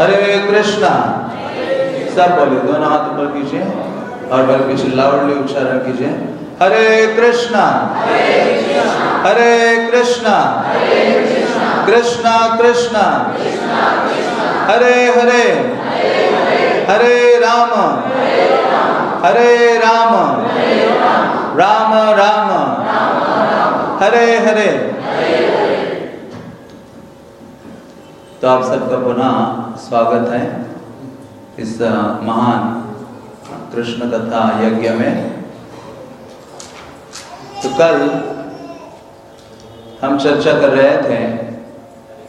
हरे कृष्णा। सब बोले, दोनों हाथ ऊपर कीजिए और बल पीछे लाउडली उच्चारण कीजिए। हरे कृष्णा। हरे कृष्णा। कृष्णा कृष्णा। हरे हरे। हरे राम। हरे राम। राम राम। हरे हरे। तो आप सबका पुनः स्वागत है इस महान कृष्ण कथा यज्ञ में। तो कल हम चर्चा कर रहे थे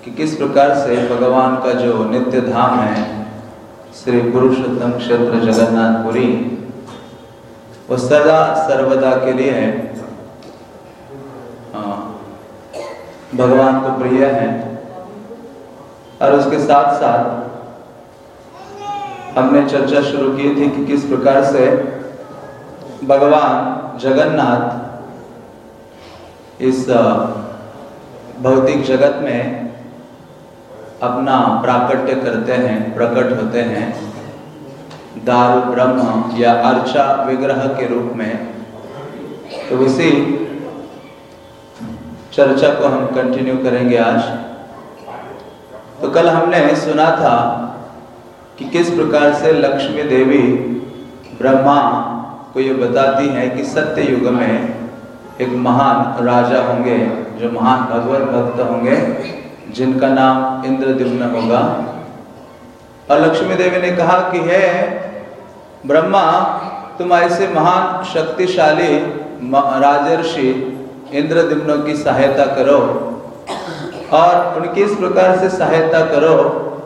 कि किस प्रकार से भगवान का जो नित्य धाम है, श्री पुरुषोत्तम क्षेत्र जगन्नाथपुरी, वो सदा सर्वदा के लिए भगवान को प्रिय है। और उसके साथ साथ हमने चर्चा शुरू की थी कि किस प्रकार से भगवान जगन्नाथ इस भौतिक जगत में अपना प्राकट्य करते हैं, प्रकट होते हैं। दारु ब्रह्म या अर्चा विग्रह के रूप में। तो इसी चर्चा को हम कंटिन्यू करेंगे आज। तो कल हमने सुना था कि किस प्रकार से लक्ष्मी देवी ब्रह्मा को ये बताती है कि सत्य युग में एक महान राजा होंगे, जो महान भगवत भक्त होंगे, जिनका नाम इंद्रद्युम्न होगा। और लक्ष्मी देवी ने कहा कि है ब्रह्मा, तुम ऐसे महान शक्तिशाली राजर्षि इंद्रद्युम्न की सहायता करो। और उनकी इस प्रकार से सहायता करो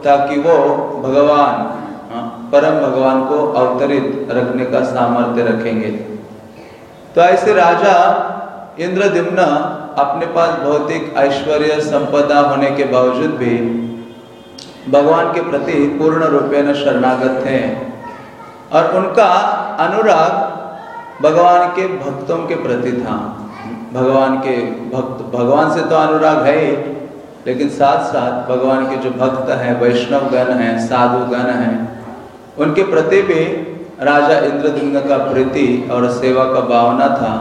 ताकि वो भगवान हाँ, परम भगवान को अवतरित रखने का सामर्थ्य रखेंगे। तो ऐसे राजा इंद्रदिम्न अपने पास भौतिक ऐश्वर्य संपदा होने के बावजूद भी भगवान के प्रति पूर्ण रूपेण शरणागत थे और उनका अनुराग भगवान के भक्तों के प्रति था। भगवान के भक्त भगवान से तो अनुराग ही लेकिन साथ साथ भगवान के जो भक्त हैं वैष्णव गण हैं साधु गण हैं उनके प्रति भी राजा इंद्रदिम्न का प्रीति और सेवा का भावना था।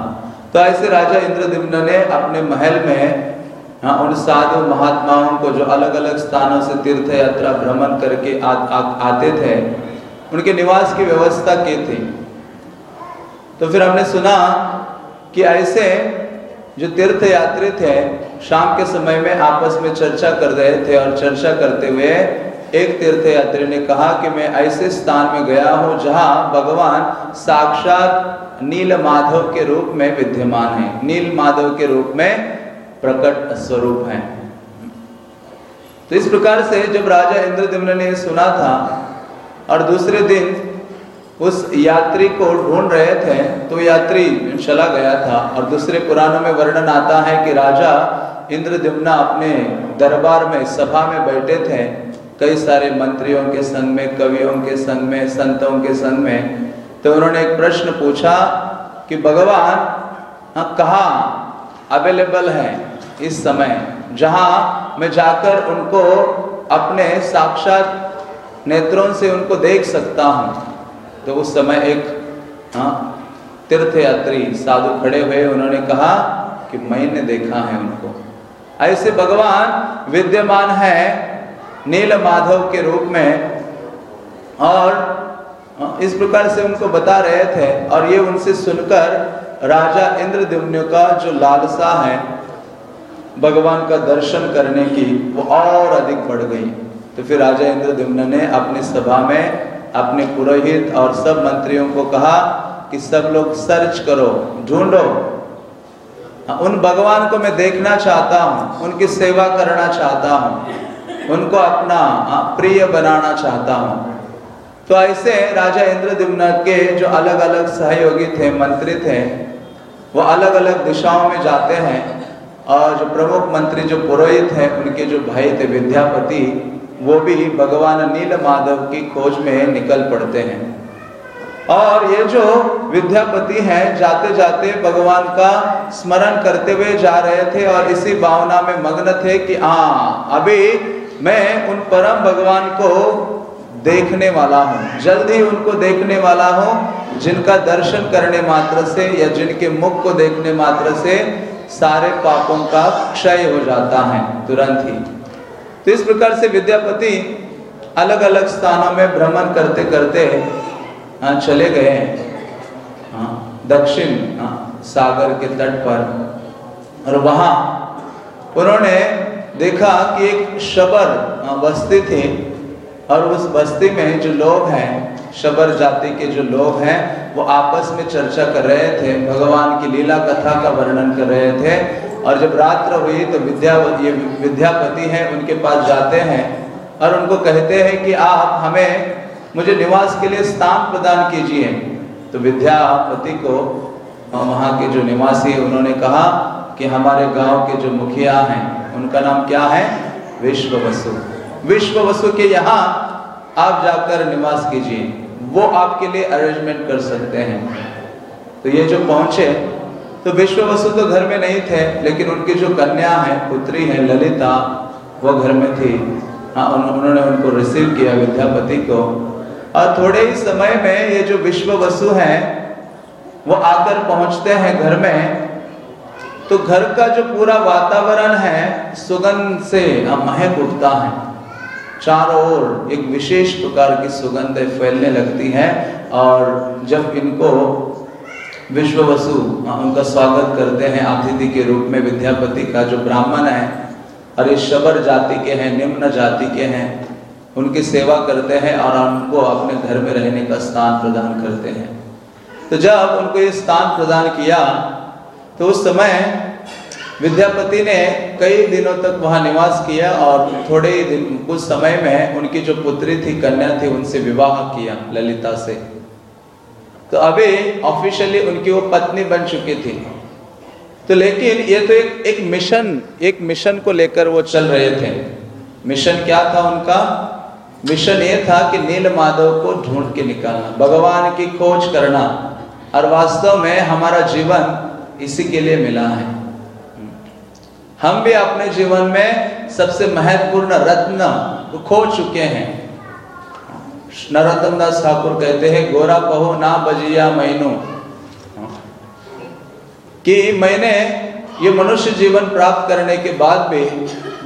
तो ऐसे राजा इंद्रदिम्न ने अपने महल में हाँ उन साधु महात्माओं को जो अलग अलग स्थानों से तीर्थ यात्रा भ्रमण करके आ, आ, आते थे उनके निवास की व्यवस्था की थी। तो फिर हमने सुना कि ऐसे जो तीर्थ यात्री थे शाम के समय में आपस में चर्चा कर रहे थे और चर्चा करते हुए एक तीर्थ यात्री ने कहा कि मैं ऐसे स्थान में गया हूँ जहाँ भगवान साक्षात नील माधव के रूप में विद्यमान है। नील माधव के रूप में प्रकट स्वरूप है। तो इस प्रकार से जब राजा इंद्रदिम्न ने सुना था और दूसरे दिन उस यात्री को ढूंढ रहे थे तो यात्री चला गया था और दूसरे पुराणों में वर्णन आता है कि राजा इंद्रद्युम्ना अपने दरबार में, सभा में बैठे थे। कई सारे मंत्रियों के संग में, कवियों के संग में, संतों के संग में तो उन्होंने एक प्रश्न पूछा कि, भगवान हाँ कहा अवेलेबल है इस समय, जहाँ मैं जाकर उनको अपने साक्षात नेत्रों से उनको देख सकता हूँ? तो उस समय एक हाँ तीर्थ यात्री साधु खड़े हुए, उन्होंने कहा कि, मैंने देखा है उनको। ऐसे भगवान विद्यमान है, नील माधव के रूप में, और इस प्रकार से उनको बता रहे थे, और ये उनसे सुनकर राजा इंद्रद्युम्न का जो लालसा है, भगवान का दर्शन करने की वो और अधिक बढ़ गई। तो फिर राजा इंद्रद्युम्न ने अपनी सभा में अपने पुरोहित और सब मंत्रियों को कहा कि सब लोग सर्च करो, ढूंढो उन भगवान को मैं देखना चाहता हूँ उनकी सेवा करना चाहता हूँ उनको अपना हाँ, प्रिय बनाना चाहता हूँ। तो ऐसे राजा इंद्रदिम्न के जो अलग अलग सहयोगी थे मंत्री थे वो अलग अलग दिशाओं में जाते हैं और जो प्रमुख मंत्री जो पुरोहित हैं उनके जो भाई थे विद्यापति वो भी भगवान नील माधव की खोज में निकल पड़ते हैं। और ये जो विद्यापति हैं जाते जाते भगवान का स्मरण करते हुए जा रहे थे और इसी भावना में मग्न थे कि हाँ अभी मैं उन परम भगवान को देखने वाला हूँ। जल्द उनको देखने वाला हूँ, जिनका दर्शन करने मात्र से या जिनके मुख को देखने मात्र से सारे पापों का क्षय हो जाता है, तुरंत ही। तो इस प्रकार से विद्यापति अलग अलग स्थानों में भ्रमण करते करते हाँ चले गए हाँ। दक्षिण हाँ, सागर के तट पर। और वहाँ उन्होंने देखा कि एक शबर हाँ, बस्ती थी। और उस बस्ती में जो लोग हैं शबर जाति के जो लोग हैं वो आपस में चर्चा कर रहे थे भगवान की लीला कथा का वर्णन कर रहे थे। और जब रात्र हुई तो विद्या ये विद्यापति हैं उनके पास जाते हैं और उनको कहते हैं कि आप हमें मुझे निवास के लिए स्थान प्रदान कीजिए। तो विद्यापति को, वहाँ के जो निवासी उन्होंने कहा कि हमारे गाँव के जो मुखिया हैं, उनका नाम क्या है? विश्व वसु विश्व वसु के यहाँ आप जाकर निवास कीजिए। वो आपके लिए अरेंजमेंट कर सकते हैं। तो ये जो पहुँचे तो विश्व वसु तो घर में नहीं थे, लेकिन उनकी जो कन्या है, पुत्री है, ललिता, वो घर में थी। हाँ उन्होंने उनको रिसीव किया विद्यापति को। और थोड़े ही समय में ये जो विश्व वसु हैं, वो आकर पहुँचते हैं घर में। तो घर का जो पूरा वातावरण है, सुगंध से महक उठता है। चारों ओर एक विशेष प्रकार की सुगंध फैलने लगती है और जब इनको विश्व वसु उनका स्वागत करते हैं अतिथि के रूप में विद्यापति का जो ब्राह्मण है ये शबर जाति के हैं, निम्न जाति के हैं उनकी सेवा करते हैं और उनको अपने घर में रहने का स्थान प्रदान करते हैं। तो जब उनको ये स्थान प्रदान किया तो उस समय विद्यापति ने कई दिनों तक वहाँ निवास किया और थोड़े ही दिन, कुछ समय में उनकी जो पुत्री थी, कन्या थी, उनसे विवाह किया ललिता से। तो अभी ऑफिशियली उनकी वो पत्नी बन चुकी थी। तो लेकिन ये तो एक एक मिशन एक मिशन को लेकर वो चल रहे थे। मिशन क्या था उनका? मिशन ये था कि नील माधव को ढूंढ के निकालना, भगवान की खोज करना। और वास्तव में हमारा जीवन इसी के लिए मिला है। हम भी अपने जीवन में सबसे महत्वपूर्ण रत्न को खो चुके हैं। नरोत्तम दास ठाकुर कहते हैं, गोरा कहो ना बजिया मैनू। कि मैंने ये मनुष्य जीवन प्राप्त करने के बाद भी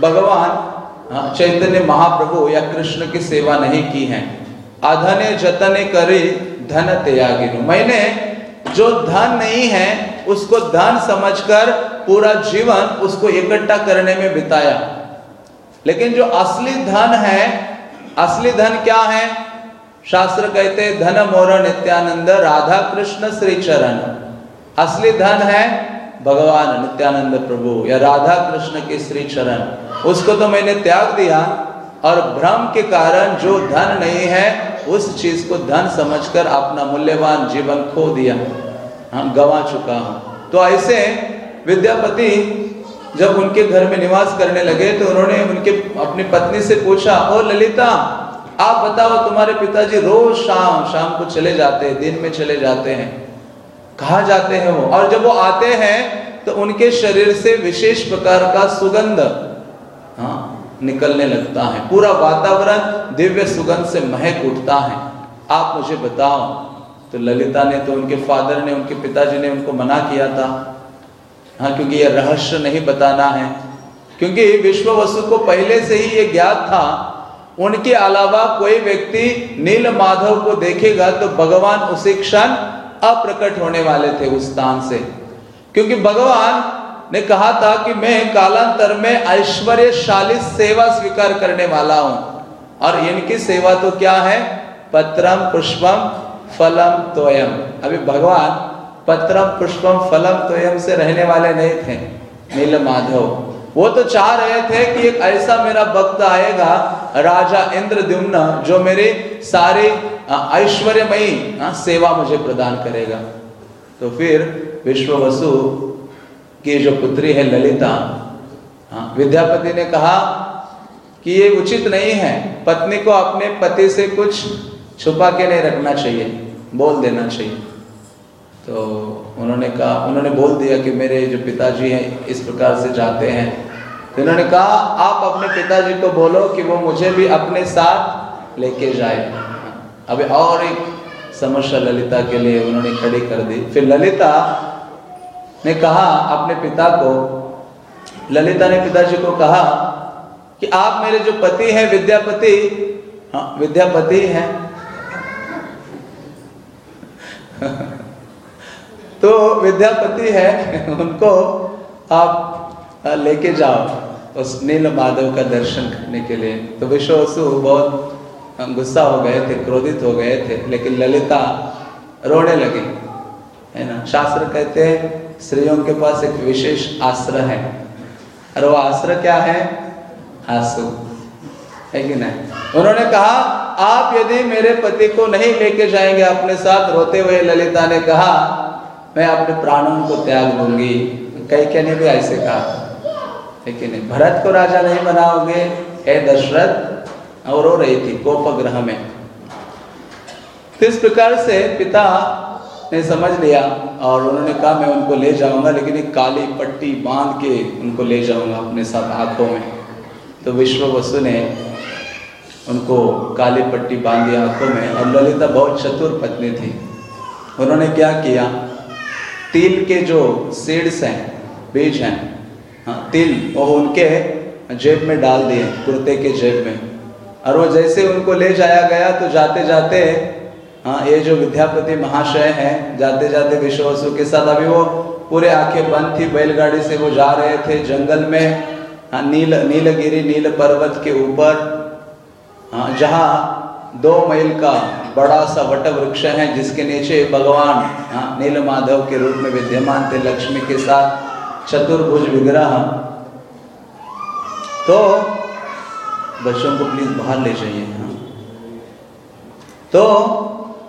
भगवान चैतन्य महाप्रभु या कृष्ण की सेवा नहीं की है। अधने जतने करे, धन त्यागी मैंने जो धन नहीं है, उसको धन समझकर पूरा जीवन उसको इकट्ठा करने में बिताया। लेकिन जो असली धन है, असली धन क्या है? शास्त्र कहते धन मोर नित्यानंद, राधा कृष्ण श्री चरण। असली धन है भगवान नित्यानंद प्रभु या राधा कृष्ण के श्री चरण। उसको तो मैंने त्याग दिया और भ्रम के कारण जो धन नहीं है, उस चीज़ को धन समझकर अपना मूल्यवान जीवन खो दिया। हम गवा चुका हूँ। तो ऐसे विद्यापति जब उनके घर में निवास करने लगे तो उन्होंने उनके अपनी पत्नी से पूछा, ओ ललिता, आप बताओ, तुम्हारे पिताजी रोज शाम शाम को चले जाते हैं, दिन में चले जाते हैं। कहा जाते हैं वो? और जब वो आते हैं तो उनके शरीर से विशेष प्रकार का सुगंध हाँ निकलने लगता है। पूरा वातावरण दिव्य सुगंध से महक उठता है। आप मुझे बताओ तो ललिता ने तो उनके फादर ने, उनके पिताजी ने उनको मना किया था। हाँ क्योंकि ये रहस्य नहीं बताना है। क्योंकि विश्व वसु को पहले से ही ये ज्ञात था, उनके अलावा कोई व्यक्ति नील माधव को देखेगा तो भगवान उसी क्षण अप्रकट होने वाले थे उस स्थान से। क्योंकि भगवान ने कहा था कि मैं कालांतर में ऐश्वर्यशाली सेवा स्वीकार करने वाला हूँ। और इनकी सेवा तो क्या है? पत्रम पुष्पम फलम तोयम अभी भगवान पत्रम पुष्पम फलम तोयम से रहने वाले नहीं थे, नील माधव। वो तो चाह रहे थे कि एक ऐसा मेरा भक्त आएगा, राजा इंद्रद्युम्न, जो मेरे सारे ऐश्वर्यमयी सेवा मुझे प्रदान करेगा। तो फिर विश्व वसु की जो पुत्री है ललिता विद्यापति ने कहा कि ये उचित नहीं है। पत्नी को अपने पति से कुछ छुपा के नहीं रखना चाहिए, बोल देना चाहिए। तो उन्होंने कहा, उन्होंने बोल दिया कि मेरे जो पिताजी हैं इस प्रकार से जाते हैं। तो इन्होंने कहा, आप अपने पिताजी को बोलो कि वो मुझे भी अपने साथ लेके जाए। अभी और एक समस्या ललिता के लिए उन्होंने खड़ी कर दी। फिर ललिता ने कहा अपने पिता को, ललिता ने पिताजी को कहा कि आप मेरे जो पति हैं, विद्यापति हाँ विद्यापति हैं। तो विद्यापति है, उनको आप लेके जाओ उस नील माधव का दर्शन करने के लिए। तो विश्वसु बहुत गुस्सा हो गए थे, क्रोधित हो गए थे, लेकिन ललिता रोने लगी। है ना? शास्त्र कहते हैं, स्त्रियों के पास एक विशेष आश्रय है। और वो आश्रय क्या है? आँसू। है कि नहीं? उन्होंने कहा, आप यदि मेरे पति को नहीं लेके जाएँगे अपने साथ, रोते हुए ललिता ने कहा, मैं अपने प्राणों को त्याग दूँगी। कई कहने भी ऐसे कहा। कि नहीं? भरत को राजा नहीं बनाओगे? हे दशरथ, और रो रही थी कोप ग्रह में। इस प्रकार से पिता ने समझ लिया और उन्होंने कहा, मैं उनको ले जाऊँगा, लेकिन एक काली पट्टी बाँध के उनको ले जाऊँगा अपने साथ आँखों में। तो विश्व वसु ने उनको काली पट्टी बाँध दिया आँखों में और ललिता बहुत चतुर पत्नी थी। उन्होंने क्या किया? तिल के जो सीड्स हैं, बीज हैं हाँ तिल वो उनके जेब में डाल दिए, कुर्ते के जेब में। और वो जैसे उनको ले जाया गया तो जाते जाते हाँ ये जो विद्यापति महाशय हैं जाते जाते विश्वसु के साथ, अभी वो पूरे आँखें बंद थी, बैलगाड़ी से वो जा रहे थे जंगल में हाँ नील, नीलगिरी, नील पर्वत के ऊपर हाँ जहाँ दो मील का बड़ा सा वट वृक्ष है, जिसके नीचे भगवान हाँ नील माधव के रूप में विद्यमान थे लक्ष्मी के साथ चतुर्भुज विग्रह। तो बच्चों को प्लीज़ बाहर ले जाइए। हाँ। तो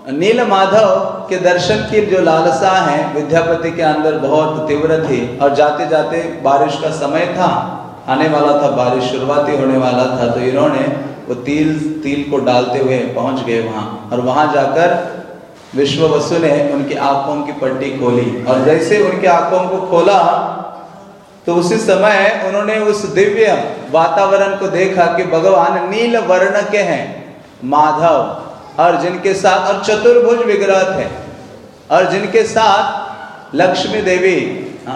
नील माधव के दर्शन की जो लालसा है, विद्यापति के अंदर बहुत तीव्र थी और जाते जाते बारिश का समय था, आने वाला था बारिश, शुरुआती होने वाला था तो इन्होंने वो तिल तिल को डालते हुए पहुँच गए वहाँ और वहाँ जाकर विश्व वसु ने उनकी आँखों की पट्टी खोली और जैसे उनकी आँखों को खोला तो उसी समय उन्होंने उस दिव्य वातावरण को देखा कि भगवान नील वर्ण के हैं। माधव और जिनके साथ और चतुर्भुज विग्रह थे। और जिनके साथ लक्ष्मी देवी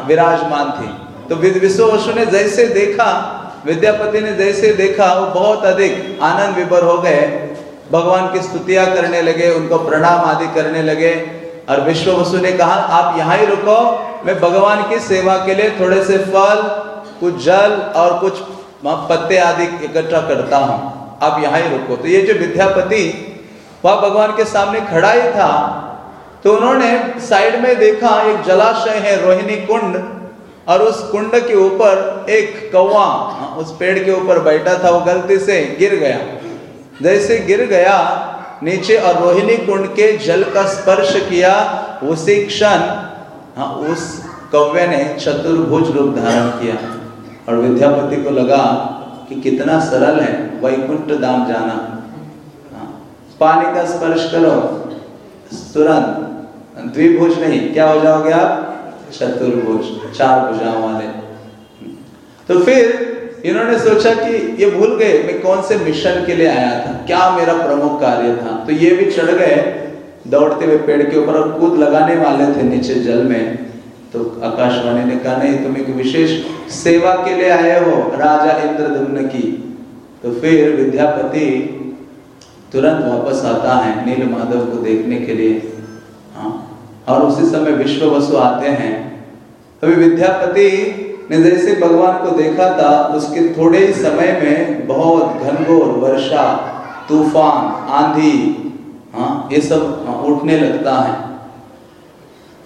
विराजमान थी। तो विश्व वसु ने जैसे देखा, विद्यापति ने जैसे देखा, वो बहुत अधिक आनंद विभर हो गए। भगवान की स्तुतियाँ करने लगे, उनको प्रणाम आदि करने लगे। और विश्व वसु ने कहा, आप यहाँ ही रुको, मैं भगवान की सेवा के लिए थोड़े से फल, कुछ जल और कुछ पत्ते आदि इकट्ठा करता हूँ। आप यहाँ ही रुको। तो ये जो विद्यापति वह भगवान के सामने खड़ा ही था। तो उन्होंने साइड में देखा, एक जलाशय है, रोहिणी कुंड, और उस कुंड के ऊपर एक कौवा, उस पेड़ के ऊपर बैठा था, वो गलती से गिर गया। जैसे गिर गया, नीचे और रोहिणी कुंड के जल का स्पर्श किया, उसी क्षण हाँ उस कौवे ने चतुर्भुज रूप धारण किया। और विद्यापति को लगा कि कितना सरल है वैकुंठ धाम जाना। पानी का स्पर्श करो। तुरंत। द्विभुज नहीं, क्या हो जाओगे आप? चतुर्भुज, चार भुजाओं वाले। तो फिर इन्होंने सोचा कि ये भूल गए, मैं कौन से मिशन के लिए आया था? क्या मेरा प्रमुख कार्य था? तो ये भी चढ़ गए, दौड़ते हुए पेड़ के ऊपर और कूद लगाने वाले थे नीचे जल में। तो आकाशवाणी ने कहा, नहीं, तुम एक विशेष सेवा के लिए आए हो, राजा इंद्रदुम्न की। तो फिर विद्यापति तुरंत वापस आता है नील माधव को देखने के लिए। हाँ। और उसी समय विश्व वसु आते हैं। अभी विद्यापति ने जैसे भगवान को देखा था उसके थोड़े ही समय में बहुत घनघोर वर्षा तूफ़ान आंधी हाँ ये सब हाँ, उठने लगता है।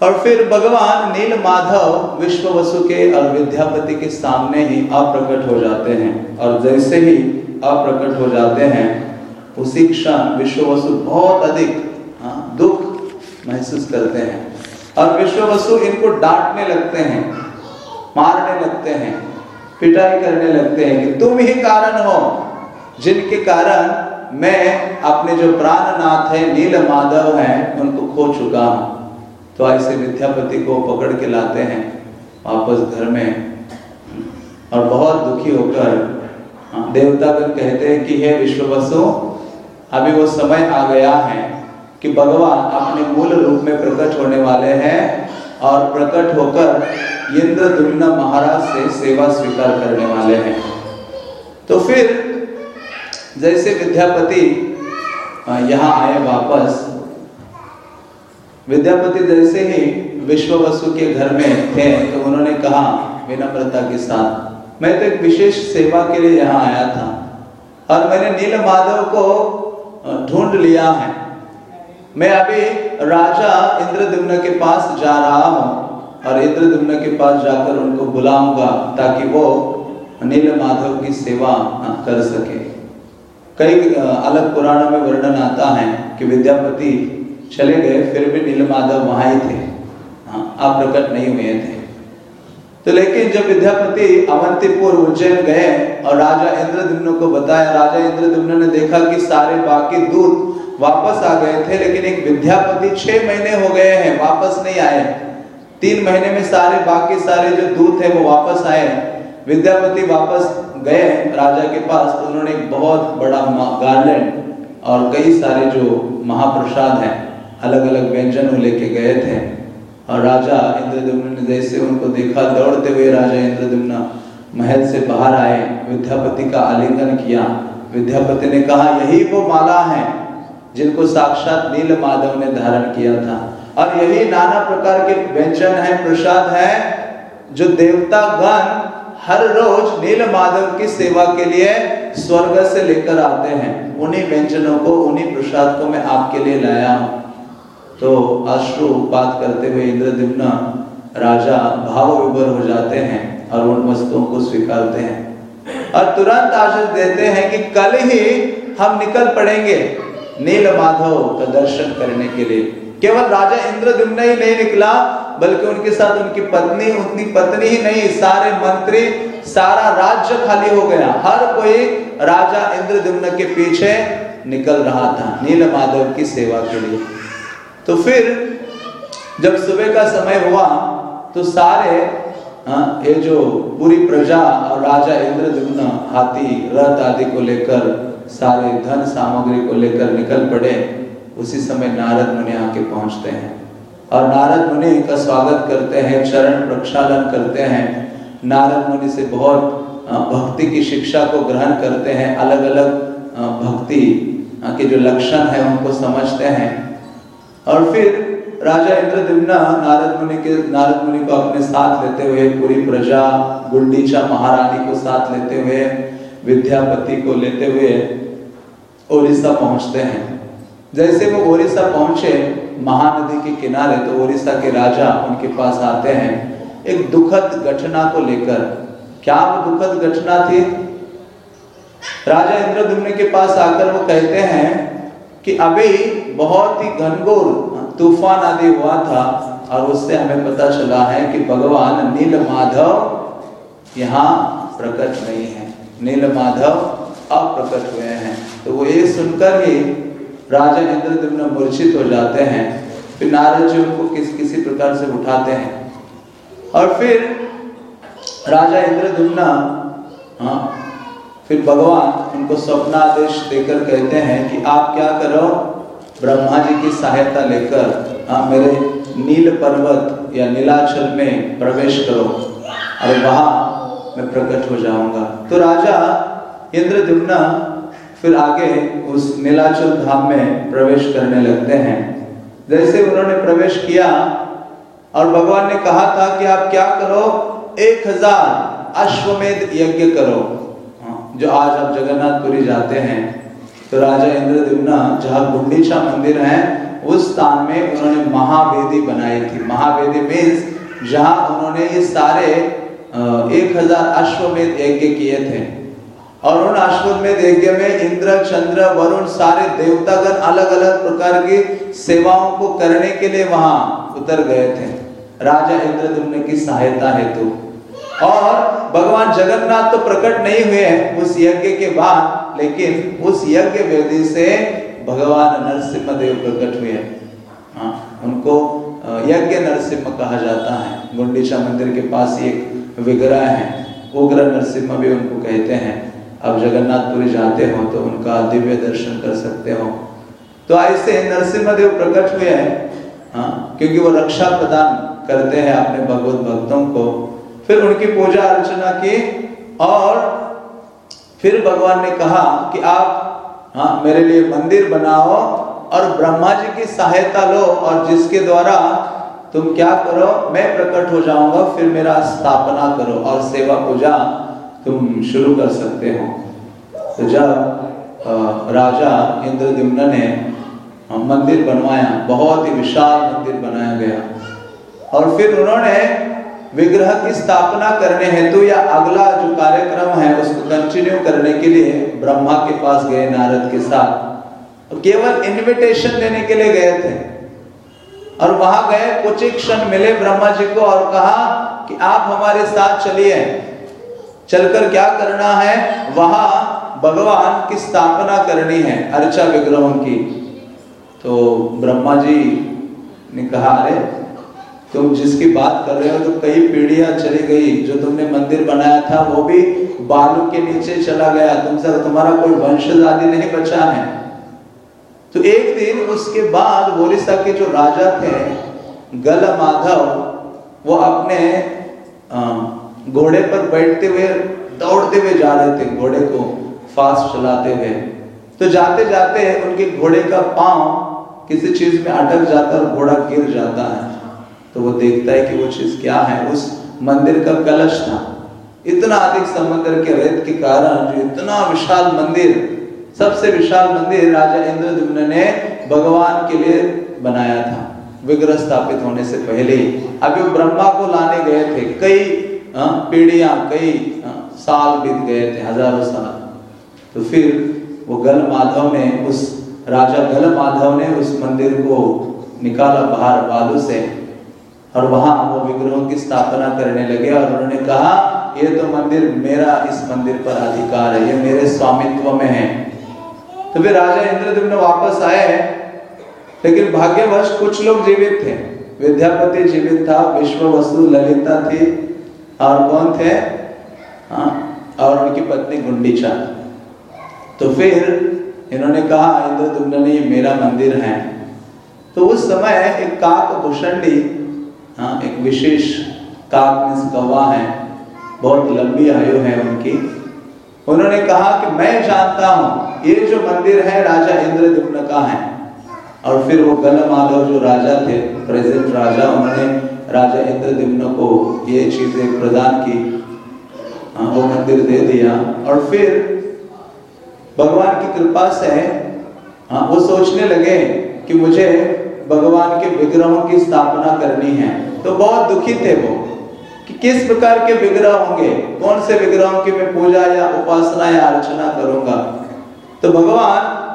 और फिर भगवान नील माधव विश्व वसु के और विद्यापति के सामने ही अप्रकट हो जाते हैं। और जैसे ही अप्रकट हो जाते हैं उसी क्षण विश्व वसु बहुत अधिक हाँ, दुख महसूस करते हैं। और विश्व वसु इनको डांटने लगते हैं मारने लगते हैं पिटाई करने लगते हैं कि तुम ही कारण हो जिनके कारण मैं अपने जो प्राणनाथ है नील माधव हैं उनको खो चुका हूँ। तो ऐसे विद्यापति को पकड़ के लाते हैं वापस घर में और बहुत दुखी होकर हाँ, देवतागण कहते हैं कि हे विश्ववसु अभी वो समय आ गया है कि भगवान अपने मूल रूप में प्रकट होने वाले हैं और प्रकट होकर इंद्र महाराज से सेवा स्वीकार करने वाले हैं। तो फिर जैसे विद्यापति यहाँ आए वापस, विद्यापति जैसे ही विश्व वसु के घर में थे तो उन्होंने कहा, विनम्रता के साथ, मैं तो एक विशेष सेवा के लिए यहाँ आया था और मैंने नील माधव को ढूंढ लिया है। मैं अभी राजा इंद्रदुम्न के पास जा रहा हूँ और इंद्रदुम्न के पास जाकर उनको बुलाऊँगा ताकि वो नील माधव की सेवा कर सके। कई अलग पुराणों में वर्णन आता है कि विद्यापति चले गए, फिर भी नील माधव वहाँ ही थे। हाँ आप प्रकट नहीं हुए थे। तो लेकिन जब विद्यापति अवंतीपुर उज्जैन गए और राजा इंद्रदुम्न को बताया, राजा इंद्रदुम्न ने देखा कि सारे बाकी दूत वापस आ गए थे, लेकिन एक विद्यापति छह महीने हो गए हैं, वापस नहीं आए। तीन महीने में सारे बाकी सारे जो दूत है वो वापस आए। विद्यापति वापस गए राजा के पास तो उन्होंने एक बहुत बड़ा गार्लैंड और कई सारे जो महाप्रसाद हैं अलग अलग व्यंजन लेके गए थे। और राजा इंद्रदुम्न ने जैसे उनको देखा, दौड़ते हुए राजा इंद्रदुम्न महल से बाहर आए, विद्यापति का आलिंगन किया। विद्यापति ने कहा, यही वो माला है जिनको साक्षात नील माधव ने धारण किया था। और यही नाना प्रकार के व्यंजन है, प्रसाद है, जो देवता गण हर रोज नील माधव की सेवा के लिए स्वर्ग से लेकर आते हैं। उन्हीं व्यंजनों को, उन्हीं प्रसाद को मैं आपके लिए लाया हूँ। तो अश्रु बात करते हुए इंद्रदिम्न राजा भाव विभर हो जाते हैं और उन वस्तुओं को स्वीकारते हैं। और तुरंत आशीष देते हैं कि कल ही हम निकल पड़ेंगे नील माधव का दर्शन करने के लिए। केवल राजा इंद्रद्युम्न ही नहीं निकला, बल्कि उनके साथ उनकी पत्नी उनकी पत्नी ही नहीं, सारे मंत्री, सारा राज्य खाली हो गया। हर कोई राजा इंद्रद्युम्न के पीछे निकल रहा था नील माधव की सेवा के लिए। तो फिर जब सुबह का समय हुआ तो सारे हाँ, ये जो पूरी प्रजा और राजा इंद्रद्युम्न हाथी रथ आदि को लेकर सारे धन सामग्री को लेकर निकल पड़े। उसी समय नारद मुनि आके पहुँचते हैं। और नारद मुनि का स्वागत करते हैं चरण प्रक्षालन करते हैं। नारद मुनि से बहुत भक्ति की शिक्षा को ग्रहण करते हैं। अलग अलग भक्ति के जो लक्षण है उनको समझते हैं। और फिर राजा इंद्रदिम्ना नारद मुनि के, नारद मुनि को अपने साथ लेते हुए, पूरी प्रजा गुंडीचा महारानी को साथ लेते हुए, विद्यापति को लेते हुए ओडिशा पहुँचते हैं। जैसे वो ओडिशा पहुँचे महानदी के किनारे तो ओडिशा के राजा उनके पास आते हैं। एक दुखद घटना को लेकर। क्या वो दुखद घटना थी? राजा इंद्रदुम्न के पास आकर वो कहते हैं कि अभी बहुत ही घनघोर तूफ़ान आदि हुआ था, और उससे हमें पता चला है कि भगवान नील माधव यहाँ प्रकट नहीं है। नील माधव अप्रकट हुए हैं। तो वो ये सुनकर ही राजा इंद्रद्युम्न मूर्छित हो जाते हैं, फिर नारद जी उनको किस, किसी प्रकार से उठाते हैं। और फिर राजा इंद्रद्युम्न हाँ फिर भगवान उनको स्वप्नादेश देकर कहते हैं कि आप क्या करो ब्रह्मा जी की सहायता लेकर हाँ मेरे नील पर्वत या नीलाचल में प्रवेश करो। और वहाँ मैं प्रकट हो जाऊँगा। तो राजा इंद्रद्युम्न फिर आगे उस नीलाचल धाम में प्रवेश करने लगते हैं। जैसे उन्होंने प्रवेश किया और भगवान ने कहा था कि आप क्या करो? एक हज़ार अश्वमेध यज्ञ करो। हाँ, जो आज आप जगन्नाथपुरी जाते हैं तो राजा इंद्रद्युम्ना जहाँ गुंडीचा मंदिर है, उस स्थान में उन्होंने महावेदी बनाई थी। महावेदी मीन्स जहाँ उन्होंने ये सारे एक हज़ार अश्वमेध यज्ञ किए थे। और उन अश्वमेध यज्ञ में इंद्र, चंद्र, वरुण सारे देवतागण अलग अलग प्रकार की सेवाओं को करने के लिए वहाँ उतर गए थे। राजा इंद्रदुम्न की सहायता हेतु। और भगवान जगन्नाथ तो प्रकट नहीं हुए उस यज्ञ के बाद। लेकिन उस यज्ञ वेदी से भगवान नरसिम्ह देव प्रकट हुए हाँ। उनको यज्ञ नरसिम्ह कहा जाता है। गुंडीचा मंदिर के पास एक विग्रह है। उग्र नरसिम्हा भी उनको कहते हैं। अब जगन्नाथपुरी जाते हो तो उनका दिव्य दर्शन कर सकते हो। तो ऐसे नरसिम्हा देव प्रकट हुए हैं। हाँ क्योंकि वो रक्षा प्रदान करते हैं अपने भगवत भक्तों को। फिर उनकी पूजा अर्चना की और फिर भगवान ने कहा कि आप हाँ मेरे लिए मंदिर बनाओ और ब्रह्मा जी की सहायता लो और जिसके द्वारा तुम क्या करो, मैं प्रकट हो जाऊँगा, फिर मेरा स्थापना करो और सेवा पूजा तुम शुरू कर सकते हो। तो जब राजा इंद्रद्युम्न ने मंदिर बनवाया, बहुत ही विशाल मंदिर बनाया गया। और फिर उन्होंने विग्रह की स्थापना करने हेतु या अगला जो कार्यक्रम है, उसको कंटिन्यू करने के लिए ब्रह्मा के पास गए, नारद के साथ। तो केवल इनविटेशन देने के लिए गए थे। और वहाँ गए, कुछ ही क्षण मिले ब्रह्मा जी को और कहा कि आप हमारे साथ चलिए। चलकर क्या करना है? वहाँ भगवान की स्थापना करनी है, अर्चा विग्रहों की। तो ब्रह्मा जी ने कहा, अरे तुम जिसकी बात कर रहे हो तो कई पीढ़ियाँ चली गई, जो तुमने मंदिर बनाया था, वो भी बालू के नीचे चला गया। तुमसे तुम्हारा कोई वंशज आदि नहीं बचा है। तो एक दिन उसके बाद ओरिसा के जो राजा थे, गल माधव, वो अपने घोड़े पर बैठते हुए दौड़ते हुए जा रहे थे, घोड़े को फास्ट चलाते हुए। तो जाते जाते उनके घोड़े का पाँव किसी चीज़ में अटक जाता और घोड़ा गिर जाता है। तो वो देखता है कि वो चीज़ क्या है। उस मंदिर का कलश था। इतना अधिक समुद्र के रेत के कारण जो इतना विशाल मंदिर, सबसे विशाल मंदिर राजा इंद्रद्युम्न ने भगवान के लिए बनाया था। विग्रह स्थापित होने से पहले अभी वो ब्रह्मा को लाने गए थे। कई पीढ़ियाँ, कई साल बीत गए थे, हज़ारों साल। तो फिर वो गल माधव ने, उस राजा गल माधव ने उस मंदिर को निकाला बाहर बालू से। और वहाँ वो विग्रहों की स्थापना करने लगे और उन्होंने कहा, ये तो मंदिर मेरा इस मंदिर पर अधिकार है, ये मेरे स्वामित्व में है। तो फिर राजा इंद्रद्युम्न वापस आए, लेकिन भाग्यवश कुछ लोग जीवित थे। विद्यापति जीवित था विश्व वसु ललिता थी, और कौन थे? हाँ और उनकी पत्नी गुंडीचा। तो फिर इन्होंने कहा इंद्रद्युम्न ने ये मेरा मंदिर है। तो उस समय एक काक भूषणी हाँ एक विशेष काक गवाह है। बहुत लंबी आयु है उनकी। उन्होंने कहा कि मैं जानता हूँ ये जो मंदिर है राजा इंद्रद्युम्न का है। और फिर वो गल माधव जो राजा थे प्रेजेंट राजा उन्होंने राजा इंद्रद्युम्न को ये चीज़ें प्रदान की। हाँ, वो मंदिर दे दिया। और फिर भगवान की कृपा से हाँ वो सोचने लगे कि मुझे भगवान के विग्रहों की स्थापना करनी है। तो बहुत दुखी थे वो कि किस प्रकार के विग्रह होंगे? कौन से विग्रहों की मैं पूजा या उपासना या अर्चना करूँगा? तो भगवान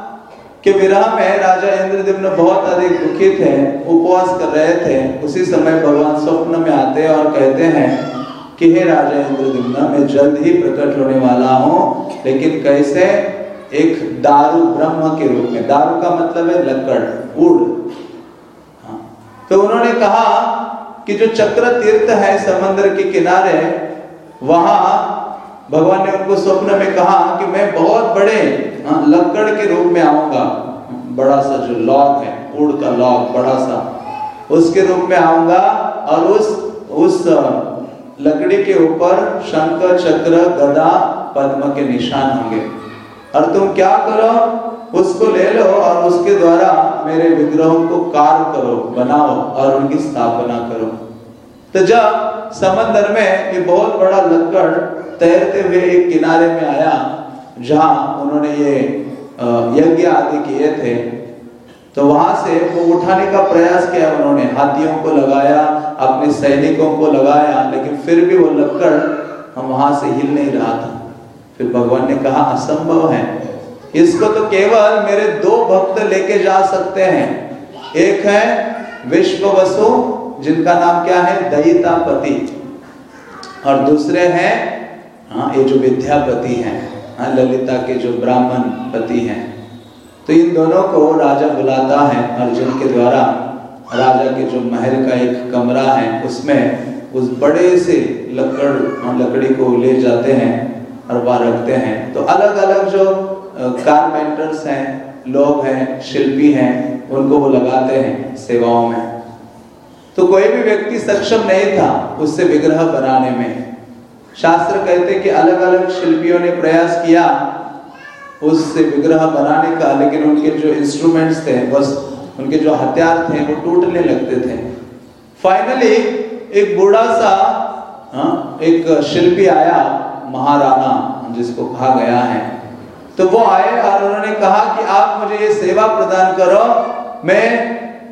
के विरह में राजा इंद्रदेव ने बहुत अधिक दुखी थे, उपवास कर रहे थे। उसी समय भगवान स्वप्न में आते और कहते हैं कि, हे राजा इंद्रदेव मैं जल्द ही प्रकट होने वाला हूँ, लेकिन कैसे? एक दारू ब्रह्म के रूप में। दारू का मतलब है लकड़, उड़। तो उन्होंने कहा कि जो चक्र तीर्थ है समंदर के किनारे वहाँ भगवान ने उनको स्वप्न में कहा कि मैं बहुत बड़े हाँ, लकड़ के रूप में आऊँगा। बड़ा सा जो लॉग है उड़ का लॉग बड़ा सा उसके रूप में आऊँगा और उस उस लकड़ी के ऊपर शंख चक्र गदा पद्म के निशान होंगे। और तुम क्या करो? उसको ले लो और उसके द्वारा मेरे विग्रहों को कार्य करो, बनाओ और उनकी स्थापना करो। तो जब समंदर में ये बहुत बड़ा लक्कड़ तैरते हुए एक किनारे में आया, जहाँ उन्होंने ये यज्ञ आदि किए थे तो वहाँ से वो उठाने का प्रयास किया उन्होंने। हाथियों को लगाया, अपने सैनिकों को लगाया, लेकिन फिर भी वो लक्कड़ हम वहाँ से हिल नहीं रहा था। फिर भगवान ने कहा, असंभव है। इसको तो केवल मेरे दो भक्त लेके जा सकते हैं। एक है विश्व वसु जिनका नाम क्या है? दयितापति। और दूसरे हैं हाँ ये जो विद्यापति हैं हाँ ललिता के जो ब्राह्मण पति हैं। तो इन दोनों को राजा बुलाता है अर्जुन के द्वारा। राजा के जो महल का एक कमरा है, उसमें उस बड़े से लकड़ लकड़ी को ले जाते हैं और वहाँ रखते हैं। तो अलग अलग जो कारपेंटर्स हैं लोग हैं शिल्पी हैं उनको वो लगाते हैं सेवाओं में। तो कोई भी व्यक्ति सक्षम नहीं था उससे विग्रह बनाने में। शास्त्र कहते कि अलग अलग शिल्पियों ने प्रयास किया उससे विग्रह बनाने का लेकिन उनके जो इंस्ट्रूमेंट्स थे बस उनके जो हथियार थे वो टूटने लगते थे। फाइनली एक बूढ़ा सा हाँ, एक शिल्पी आया महाराणा जिसको कहा गया है। तो वो आए और उन्होंने कहा कि आप मुझे ये सेवा प्रदान करो मैं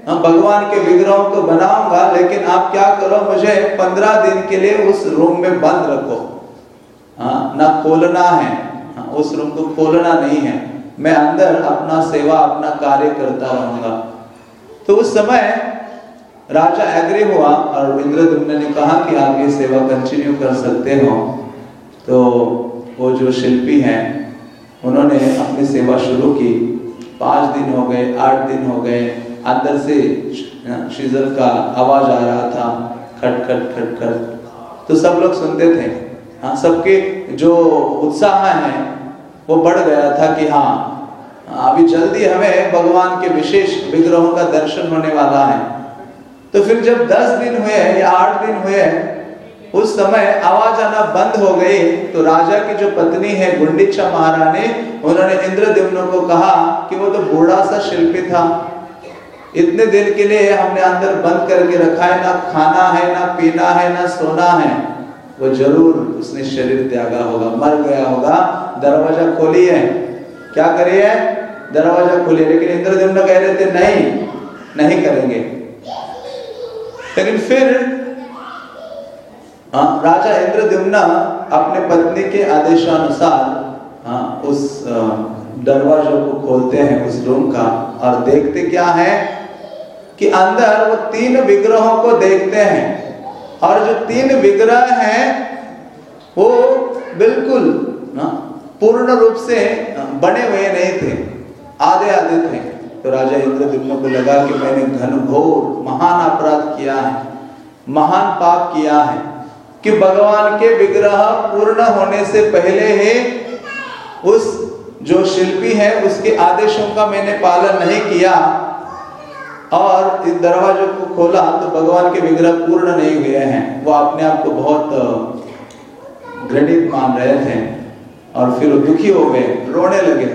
हाँ, भगवान के विग्रहों को बनाऊँगा लेकिन आप क्या करो मुझे पंद्रह दिन के लिए उस रूम में बंद रखो। हाँ ना खोलना है हाँ, उस रूम को खोलना नहीं है। मैं अंदर अपना सेवा अपना कार्य करता रहूँगा। तो उस समय राजा एग्री हुआ और इंद्रदुम्न ने कहा कि आप ये सेवा कंटिन्यू कर सकते हो। तो वो जो शिल्पी हैं उन्होंने अपनी सेवा शुरू की। पाँच दिन हो गए, आठ दिन हो गए। अंदर से शीजल का आवाज़ आ रहा था, खट खट खट खट। तो सब लोग सुनते थे। हाँ सबके जो उत्साह है, वो बढ़ गया था कि हाँ अभी जल्दी हमें भगवान के विशेष विग्रहों का दर्शन होने वाला है। तो फिर जब दस दिन हुए या आठ दिन हुए उस समय आवाज़ आना बंद हो गई तो राजा की जो पत्नी है गुंडीचा महारानी, उन्होंने इंद्रदेवनों को कहा कि वो तो बूढ़ा सा शिल्पी था। इतने दिन के लिए हमने अंदर बंद करके रखा है, ना खाना है, ना पीना है, ना सोना है। वो ज़रूर उसने शरीर त्यागा होगा, मर गया होगा। दरवाज़ा खोलिए क्या करिए दरवाज़ा खोलिए लेकिन इंद्रदेव कह रहे थे, नहीं नहीं करेंगे। लेकिन फिर राजा इंद्रद्युम्न अपने पत्नी के आदेशानुसार हाँ उस दरवाजों को खोलते हैं उस रूम का और देखते क्या है कि अंदर वो तीन विग्रहों को देखते हैं और जो तीन विग्रह हैं, वो बिल्कुल पूर्ण रूप से बने हुए नहीं थे, आधे आधे थे। तो राजा इंद्रद्युम्न को लगा कि मैंने घनघोर, महान अपराध किया है, महान पाप किया है। कि भगवान के विग्रह पूर्ण होने से पहले ही उस जो शिल्पी है उसके आदेशों का मैंने पालन नहीं किया और इस दरवाजों को खोला तो भगवान के विग्रह पूर्ण नहीं हुए हैं। वो अपने आप को बहुत घृणित मान रहे थे और फिर दुखी हो गए रोने लगे।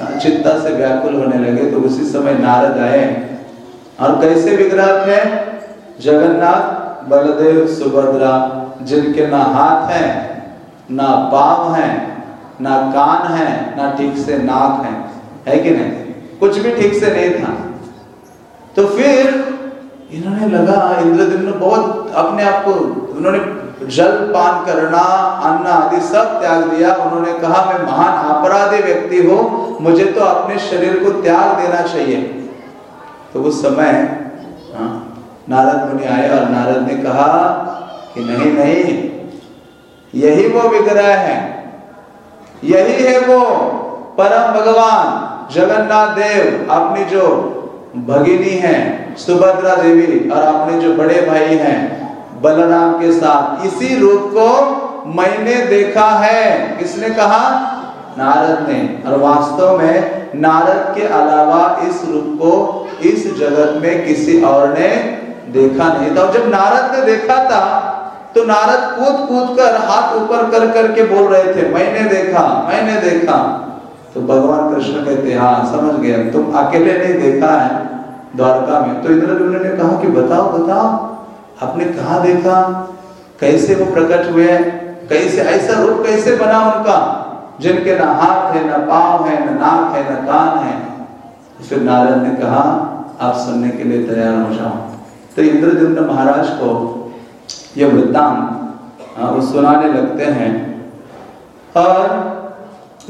हाँ, चिंता से व्याकुल होने लगे तो उसी समय नारद आए। और कैसे विग्रह थे? जगन्नाथ बलदेव सुभद्रा, जिनके ना हाथ है, ना पाव है, ना कान है, ना ठीक से नाक है। है कि नहीं? कुछ भी ठीक से नहीं था। तो फिर इन्होंने लगा इंद्रदेव ने बहुत अपने आप को, उन्होंने जल, पान करना अन्न आदि सब त्याग दिया। उन्होंने कहा, मैं महान अपराधी व्यक्ति हूँ, मुझे तो अपने शरीर को त्याग देना चाहिए। तो उस समय नारद मुनि आए और नारद ने कहा कि नहीं नहीं, यही वो विग्रह है। यही है वो परम भगवान जगन्नाथ देव, अपनी जो भगिनी है, सुभद्रा देवी और अपने जो बड़े भाई हैं, बलराम के साथ, इसी रूप को मैंने देखा है। किसने कहा? नारद ने। और वास्तव में नारद के अलावा इस रूप को इस जगत में किसी और ने देखा नहीं था। जब नारद ने देखा था तो नारद कूद कूद कर हाथ ऊपर कर करके बोल रहे थे, मैंने देखा मैंने देखा। तो भगवान कृष्ण कहते हाँ समझ गए तुम अकेले नहीं देखा है द्वारका में। तो इंद्रद्युम्न ने कहा कि, बताओ बताओ, आपने कहा देखा? कैसे वो प्रकट हुए? कैसे, ऐसा रूप कैसे बना उनका, जिनके ना हाथ है, ना पाँव है, ना नाक है, ना कान है? फिर नारद ने कहा, आप सुनने के लिए तैयार हो जाओ। तो इंद्रद्युम्न महाराज को यह वृत्तांत वो सुनाने लगते हैं। और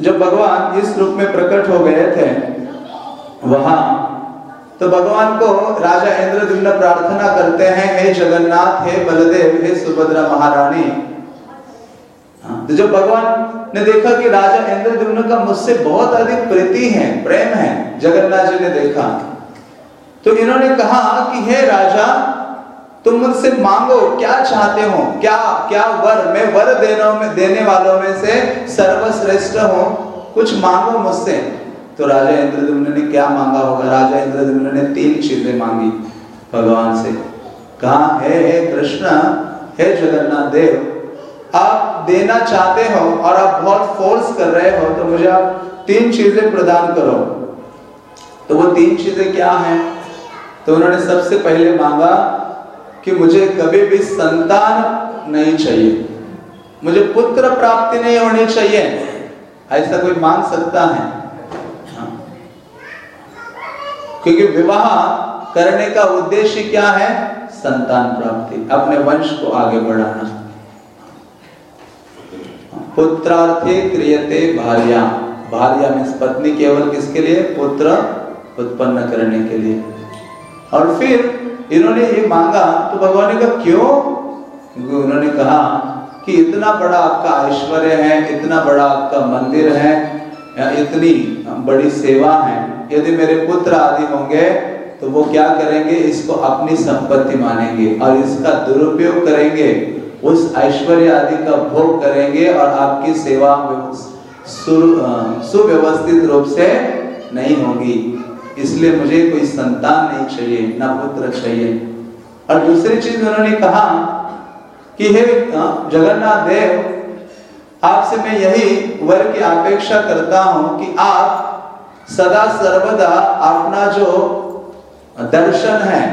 जब भगवान इस रूप में प्रकट हो गए थे, वहाँ तो भगवान को राजा इंद्रद्युम्न प्रार्थना करते हैं, हे जगन्नाथ, हे बलदेव, हे सुभद्रा महारानी। तो जब भगवान ने देखा कि राजा इंद्रद्युम्न का मुझसे बहुत अधिक प्रीति है, प्रेम है, जगन्नाथ जी ने देखा तो इन्होंने कहा कि, हे राजा, तुम मुझसे मांगो, क्या चाहते हो? क्या क्या वर? मैं वर देने, में देने वालों में से सर्वश्रेष्ठ हूँ। कुछ मांगो मुझसे। तो राजा इंद्रदुम्न ने क्या मांगा होगा? राजा इंद्रदुम्न ने तीन चीज़ें मांगी भगवान से। कहा, हे हे कृष्ण, हे जगन्नाथ देव, आप देना चाहते हो और आप बहुत फोर्स कर रहे हो तो मुझे आप तीन चीज़ें प्रदान करो। तो वो तीन चीज़ें क्या हैं? तो उन्होंने सबसे पहले मांगा कि मुझे कभी भी संतान नहीं चाहिए। मुझे पुत्र प्राप्ति नहीं होनी चाहिए। ऐसा कोई मांग सकता है? हाँ। क्योंकि विवाह करने का उद्देश्य क्या है? संतान प्राप्ति, अपने वंश को आगे बढ़ाना। पुत्रार्थे क्रियते भार्या। भार्या में पत्नी केवल किसके लिए? पुत्र उत्पन्न करने के लिए। और फिर इन्होंने ये मांगा तो भगवान ने कहा, क्यों? उन्होंने कहा कि इतना बड़ा आपका ऐश्वर्य है, इतना बड़ा आपका मंदिर है इतनी बड़ी सेवा है, यदि मेरे पुत्र आदि होंगे तो वो क्या करेंगे? इसको अपनी संपत्ति मानेंगे और इसका दुरुपयोग करेंगे, उस ऐश्वर्य आदि का भोग करेंगे और आपकी सेवा सुव्यवस्थित रूप से नहीं होगी। इसलिए मुझे कोई संतान नहीं चाहिए, ना पुत्र चाहिए। और दूसरी चीज़ उन्होंने कहा कि हे जगन्नाथ देव, आपसे मैं यही वर की अपेक्षा करता हूँ कि आप सदा सर्वदा अपना जो दर्शन है,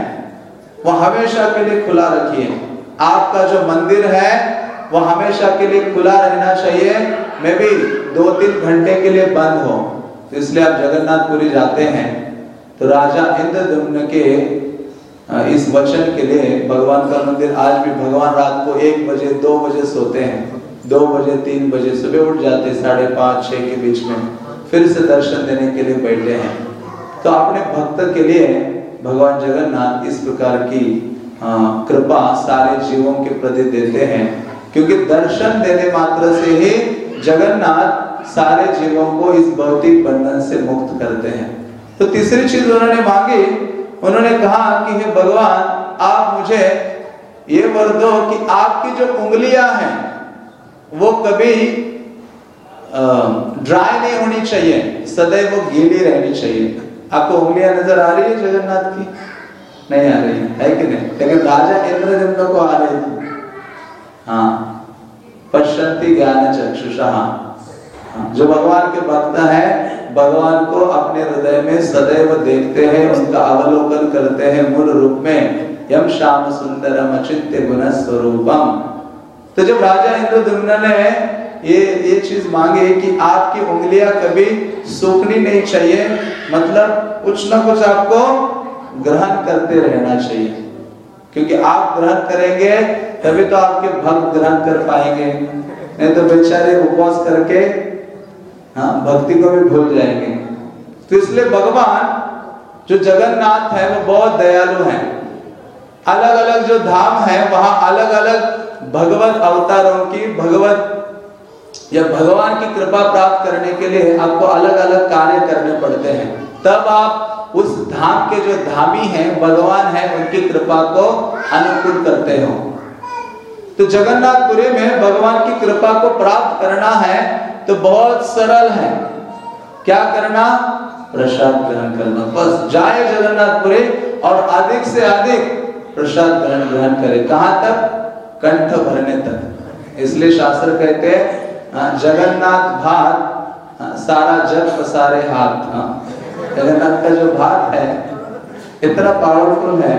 वो हमेशा के लिए खुला रखिए। आपका जो मंदिर है, वो हमेशा के लिए खुला रहना चाहिए। मैं भी दो तीन घंटे के लिए बंद हो। तो इसलिए आप जगन्नाथपुरी जाते हैं। तो राजा इंद्रदम्न के इस वचन के लिए भगवान का मंदिर आज भी भगवान रात को एक बजे, दो बजे सोते हैं। दो बजे, तीन बजे सुबह उठ जाते हैं, साढ़े पाँच छः के बीच में। फिर से दर्शन देने के लिए बैठे हैं। तो अपने भक्त के लिए भगवान जगन्नाथ इस प्रकार की कृपा सारे जीवों के प्रति देते हैं। क्योंकि दर्शन देने मात्र से ही जगन्नाथ सारे जीवों को इस भौतिक बंधन से मुक्त करते हैं। तो तीसरी चीज़ उन्होंने मांगी। उन्होंने कहा कि हे भगवान आप मुझे ये वर दो कि आपकी जो उंगलियाँ हैं वो कभी ड्राई नहीं होनी चाहिए सदैव वो गीली रहनी चाहिए। आपको उंगलियाँ नज़र आ रही है जगन्नाथ की? नहीं आ रही है। कि नहीं? लेकिन राजा इंद्रदम्न को आ रही थी। हाँ। पश्चंती ज्ञान चक्षुषा हाँ, जो भगवान के भक्त है भगवान को अपने हृदय में सदैव देखते हैं, उनका अवलोकन करते हैं मूल रूप में, यम श्याम सुंदरम अचिंत्य गुण स्वरूपम। तो जब राजा इंद्रदुम्न ने ये ये चीज़ मांगे कि आपकी उंगलियाँ कभी सूखनी नहीं चाहिए मतलब कुछ ना कुछ आपको ग्रहण करते रहना चाहिए। क्योंकि आप ग्रहण करेंगे, तभी तो आपके भक्त ग्रहण कर पाएँगे। नहीं तो बेचारे उपवास करके हाँ भक्ति को भी भूल जाएँगे। तो इसलिए भगवान, जो जगन्नाथ है, वो बहुत दयालु है। अलग अलग जो धाम है, वहाँ अलग अलग भगवत अवतारों की, भगवत या भगवान की कृपा प्राप्त करने के लिए आपको अलग अलग कार्य करने पड़ते हैं। तब आप उस धाम के जो धामी हैं भगवान है, उनकी कृपा को अनुकूल करते हो। तो जगन्नाथपुरी में भगवान की कृपा को प्राप्त करना है तो बहुत सरल है। क्या करना? प्रसाद ग्रहण करना। बस, जाए जगन्नाथपुरी और अधिक से अधिक प्रसाद ग्रहण ग्रहण करे। कहाँ तक? कंठ भरने तक। इसलिए शास्त्र कहते हैं जगन्नाथ भात सारा जग पसारे हाथ। जगन्नाथ का जो भात है, इतना पावरफुल है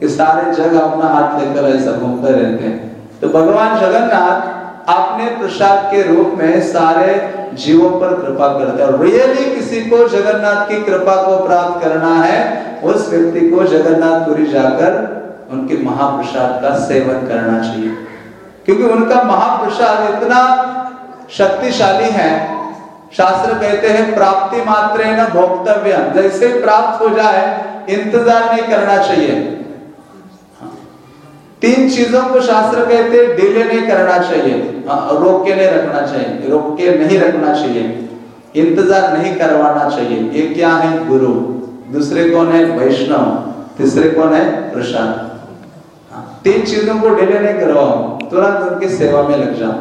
कि सारे जग अपना हाथ लेकर ऐसा घूमते रहते हैं। तो भगवान जगन्नाथ अपने प्रसाद के रूप में सारे जीवों पर कृपा करते हैं। रियली किसी को जगन्नाथ की कृपा को प्राप्त करना है, उस व्यक्ति को जगन्नाथपुरी जाकर उनके महाप्रसाद का सेवन करना चाहिए। क्योंकि उनका महाप्रसाद इतना शक्तिशाली है। शास्त्र कहते हैं, प्राप्ति मात्र न भोक्तव्य। जैसे प्राप्त हो जाए, इंतज़ार नहीं करना चाहिए। तीन चीज़ों को शास्त्र कहते हैं डिले नहीं करना चाहिए। रोक के नहीं रखना चाहिए रोक के नहीं रखना चाहिए इंतज़ार नहीं करवाना चाहिए। ये क्या है? गुरु। दूसरे कौन है? वैष्णव। तीसरे कौन है? प्रसाद हाँ। तीन चीज़ों को डिले नहीं करवाओ। तुरंत उनकी सेवा में लग जाओ।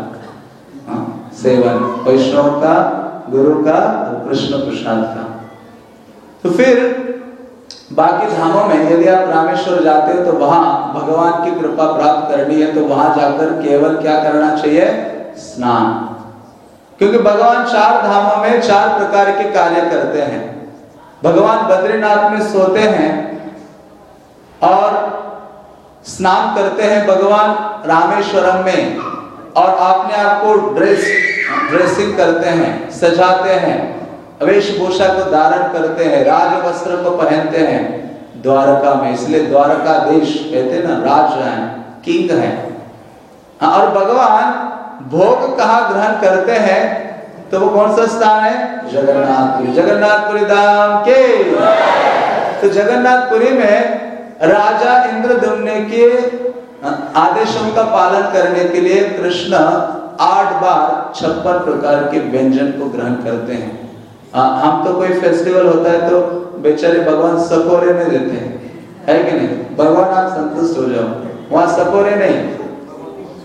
हाँ, सेवन। वैष्णव का गुरु का और कृष्ण प्रसाद का। तो फिर बाकी धामों में यदि आप रामेश्वर जाते हो तो वहाँ भगवान की कृपा प्राप्त करनी है। तो वहाँ जाकर केवल क्या करना चाहिए? स्नान। क्योंकि भगवान चार धामों में चार प्रकार के कार्य करते हैं। भगवान बद्रीनाथ में सोते हैं और स्नान करते हैं भगवान रामेश्वरम में और अपने आप को ड्रेस ड्रेसिंग करते हैं, सजाते हैं। वेशभूषा को धारण करते हैं राज वस्त्र को पहनते हैं। द्वारका में इसलिए द्वारका देश कहते ना राज है किंग है। हाँ, और भगवान भोग कहा ग्रहण करते हैं? तो वो कौन सा स्थान है? जगन्नाथपुरी। जगन्नाथपुरी धाम के। तो जगन्नाथपुरी में राजा इंद्रदम्न के आदेशों का पालन करने के लिए कृष्ण आठ बार छप्पन प्रकार के व्यंजन को ग्रहण करते हैं। आ, हम तो कोई फेस्टिवल होता है तो बेचारे भगवान सकोरे में देते हैं। है कि नहीं? भगवान आप संतुष्ट हो जाओ। वहाँ सकोरे नहीं।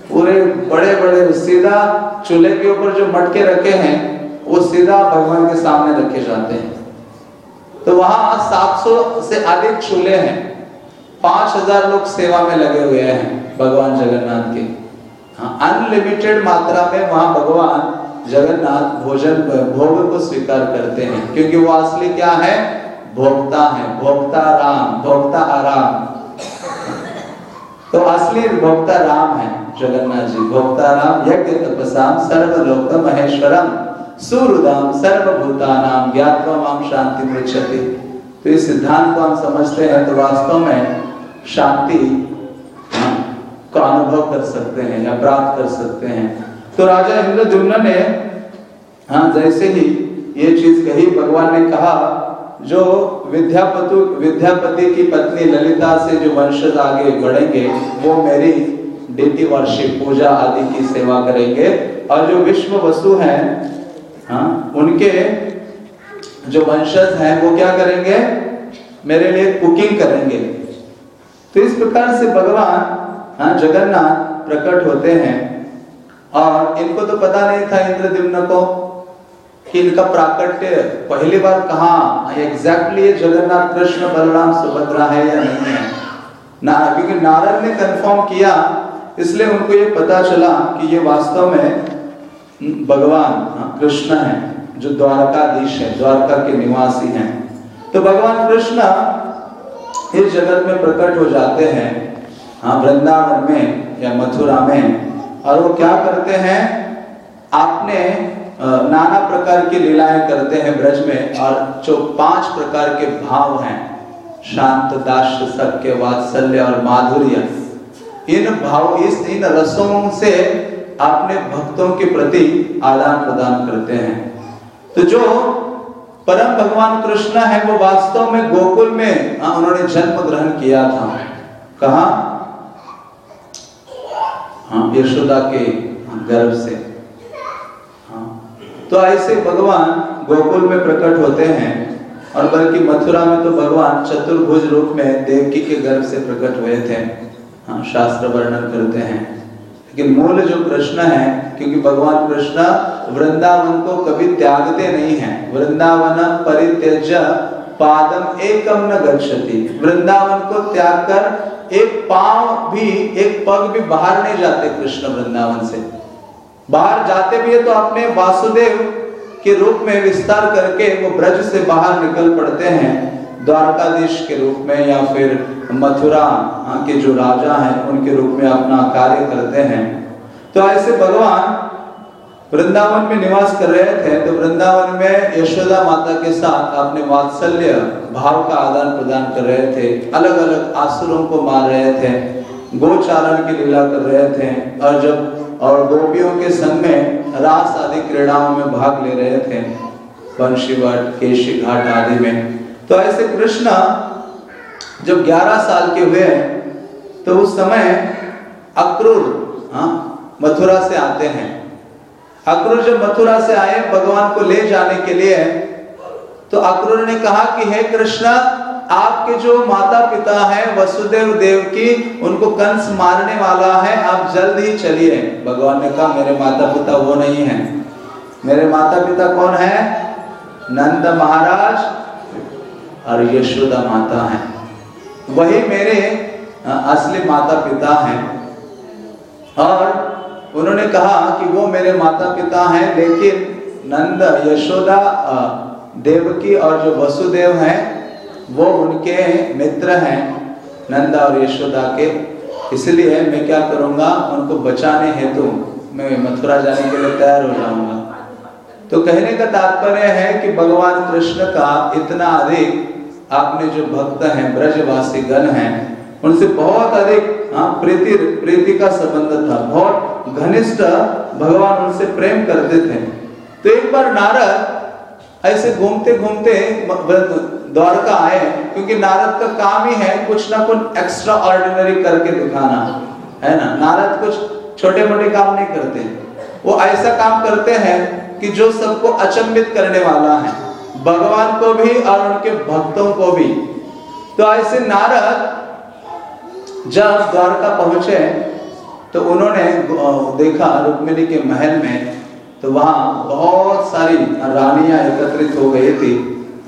पूरे बड़े बड़े सीधा चूल्हे के ऊपर जो मटके रखे हैं वो सीधा भगवान के सामने रखे जाते हैं। तो वहाँ 700 से अधिक चूल्हे हैं। पाँच हज़ार लोग सेवा में लगे हुए हैं भगवान जगन्नाथ के। हाँ अनलिमिटेड मात्रा में वहाँ भगवान जगन्नाथ भोजन, भोग को स्वीकार करते हैं। क्योंकि वो असली क्या है? भोक्ता है। भोक्ता राम, भोक्ता आराम। तो असली भोक्ता राम है, जगन्नाथ जी। भोक्ता राम, यज्ञ तपसाम सर्वलोक महेश्वरम सूरुदाम सर्वभूतानाम, ज्ञात्वा माम शांति पृछति तो इस सिद्धांत को हम समझते हैं तो वास्तव में शांति का अनुभव कर सकते हैं या प्राप्त कर सकते हैं। तो राजा इंद्रद्युम्न ने हाँ जैसे ही ये चीज़ कही, भगवान ने कहा, जो विद्यापति विद्यापति की पत्नी ललिता से जो वंशज आगे बढ़ेंगे, वो मेरी डेटी वर्षिप, पूजा आदि की सेवा करेंगे। और जो विश्व वसु हैं हाँ उनके जो वंशज हैं, वो क्या करेंगे? मेरे लिए कुकिंग करेंगे। तो इस प्रकार से भगवान हाँ जगन्नाथ प्रकट होते हैं। और इनको तो पता नहीं था इंद्रद्युम्न को कि इनका प्राकट्य पहली बार कहा एग्जैक्टली जगन्नाथ कृष्ण बलराम सुभद्रा है या नहीं है? ना क्योंकि नारद ने कंफर्म किया इसलिए उनको ये पता चला कि ये वास्तव में भगवान हाँ, कृष्ण है जो द्वारकाधीश है द्वारका के निवासी हैं। तो भगवान कृष्ण इस जगत में प्रकट हो जाते हैं हाँ वृंदावन में या मथुरा में। और वो क्या करते हैं? आपने नाना प्रकार की लीलाएँ करते हैं ब्रज में और जो पाँच प्रकार के भाव हैं, शांत दास सत्य वात्सल्य और माधुर्य, इन भाव, इस, इन रसों से अपने भक्तों के प्रति आदान प्रदान करते हैं। तो जो परम भगवान कृष्ण है, वो वास्तव में गोकुल में उन्होंने जन्म ग्रहण किया था। कहा? हाँ यशोदा के गर्भ से। हाँ। तो ऐसे भगवान गोकुल में प्रकट होते हैं और बल्कि मथुरा में तो भगवान चतुर्भुज रूप में देवकी के गर्भ से प्रकट हुए थे। हाँ शास्त्र वर्णन करते हैं। लेकिन मूल जो कृष्ण है, क्योंकि भगवान कृष्ण वृंदावन को कभी त्यागते नहीं है। वृंदावन परित्यज पादम एकम न गच्छति। वृंदावन को त्याग कर एक पाँव भी, एक पग भी बाहर नहीं जाते कृष्ण वृंदावन से। बाहर जाते भी है तो अपने वासुदेव के रूप में विस्तार करके वो ब्रज से बाहर निकल पड़ते हैं, द्वारकाधीश के रूप में या फिर मथुरा के जो राजा हैं, उनके रूप में अपना कार्य करते हैं। तो ऐसे भगवान वृंदावन में निवास कर रहे थे तो वृंदावन में यशोदा माता के साथ अपने वात्सल्य भाव का आदान प्रदान कर रहे थे अलग अलग आसुरों को मार रहे थे, गोचारण की लीला कर रहे थे, और जब, और गोपियों के संग में रास आदि क्रीड़ाओं में भाग ले रहे थे वंशीवट केशी घाट आदि में। तो ऐसे कृष्ण जब 11 साल के हुए तो उस समय अक्रूर हाँ मथुरा से आते हैं। अक्रूर जब मथुरा से आए, भगवान को ले जाने के लिए तो अक्रूर ने कहा कि, हे कृष्णा, आपके जो माता पिता हैं, वसुदेव देव की, उनको कंस मारने वाला है, आप जल्द ही चलिए। भगवान ने कहा, मेरे माता पिता वो नहीं है। मेरे माता पिता कौन है? नंद महाराज और यशोदा माता है। वही मेरे असली माता पिता हैं। और उन्होंने कहा कि वो मेरे माता पिता हैं, लेकिन नंद, यशोदा देवकी और जो वसुदेव हैं, वो उनके मित्र हैं, नंदा और यशोदा के। इसलिए मैं क्या करूँगा, उनको बचाने हेतु मैं मथुरा जाने के लिए तैयार हो जाऊँगा। तो कहने का तात्पर्य है कि भगवान कृष्ण का इतना अधिक आपने जो भक्त हैं, ब्रजवासी गण हैं उनसे बहुत अधिक हाँ प्रीति प्रीति का संबंध था। बहुत घनिष्ठ भगवान उनसे प्रेम करते थे। तो एक बार नारद ऐसे घूमते घूमते द्वारका आए, क्योंकि नारद का काम ही है कुछ ना कुछ एक्स्ट्रा ऑर्डिनरी करके दिखाना, है ना? नारद कुछ छोटे मोटे काम नहीं करते। वो ऐसा काम करते हैं कि जो सबको अचंबित करने वाला है। भगवान को भी और उनके भक्तों को भी। तो ऐसे नारद जब द्वारका पहुँचे तो उन्होंने देखा रुक्मिणी के महल में तो वहाँ बहुत सारी रानियाँ एकत्रित हो गई थी।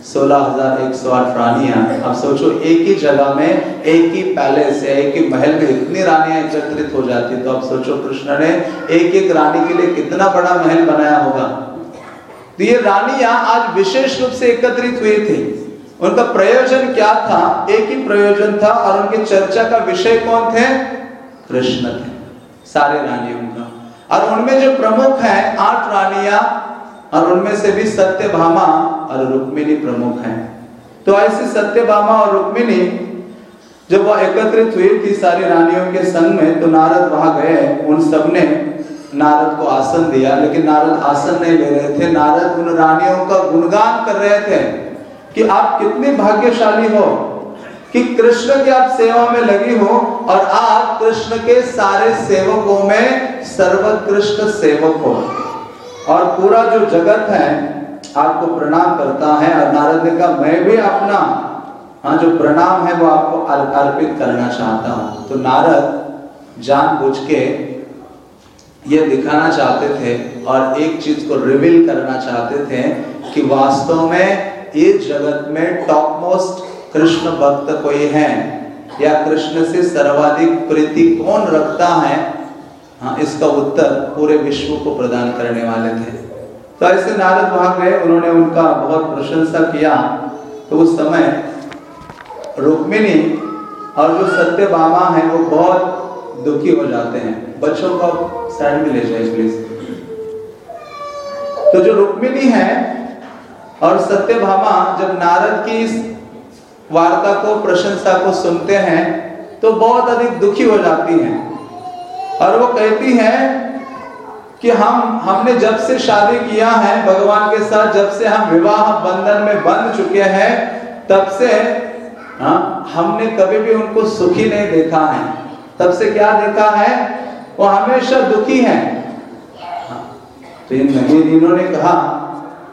सोलह हज़ार एक सौ आठ रानियाँ। अब सोचो, एक ही जगह में, एक ही पैलेस या एक ही महल में इतनी रानियाँ एकत्रित हो जाती तो अब सोचो, कृष्ण ने एक एक रानी के लिए कितना बड़ा महल बनाया होगा। तो ये रानियाँ आज विशेष रूप से एकत्रित हुई थी। उनका प्रयोजन क्या था? एक ही प्रयोजन था और उनकी चर्चा का विषय कौन थे? कृष्ण थे। सारे रानियों का। और उनमें जो प्रमुख है, आठ रानिया और उनमें से भी सत्यभामा और रुक्मिणी प्रमुख हैं। तो ऐसे सत्यभामा और रुक्मिणी, जब वह एकत्रित हुई थी सारी रानियों के संग में तो नारद वहाँ गए। उन सबने नारद को आसन दिया, लेकिन नारद आसन नहीं ले रहे थे। नारद उन रानियों का गुणगान कर रहे थे। कि आप कितने भाग्यशाली हो, कि कृष्ण की आप सेवा में लगी हो और आप कृष्ण के सारे सेवकों में सर्वोत्कृष्ट सेवक हो। और पूरा जो जगत है, आपको प्रणाम करता है और नारद ने कहा, मैं भी अपना हाँ जो प्रणाम है वो आपको अर्पित करना चाहता हूँ। तो नारद जानबूझ के ये दिखाना चाहते थे और एक चीज़ को रिवील करना चाहते थे कि वास्तव में इस जगत में टॉप मोस्ट कृष्ण भक्त कोई है? या कृष्ण से सर्वाधिक प्रीति कौन रखता है? हाँ इसका उत्तर पूरे विश्व को प्रदान करने वाले थे। तो ऐसे नारद वहाँ गए, उन्होंने उनका बहुत प्रशंसा किया। तो उस समय रुक्मिणी और जो सत्य बामा है, वो बहुत दुखी हो जाते हैं। बच्चों को साइड में ले जाए प्लीज़ तो जो रुक्मिणी है और सत्यभामा जब नारद की इस वार्ता को प्रशंसा को सुनते हैं तो बहुत अधिक दुखी हो जाती हैं। और वो कहती है कि हम हमने जब से शादी किया है भगवान के साथ जब से हम विवाह बंधन में बंध चुके हैं तब से हाँ हमने कभी भी उनको सुखी नहीं देखा है। तब से क्या देखा है? वो हमेशा दुखी है। हाँ, तो इन इन्होंने कहा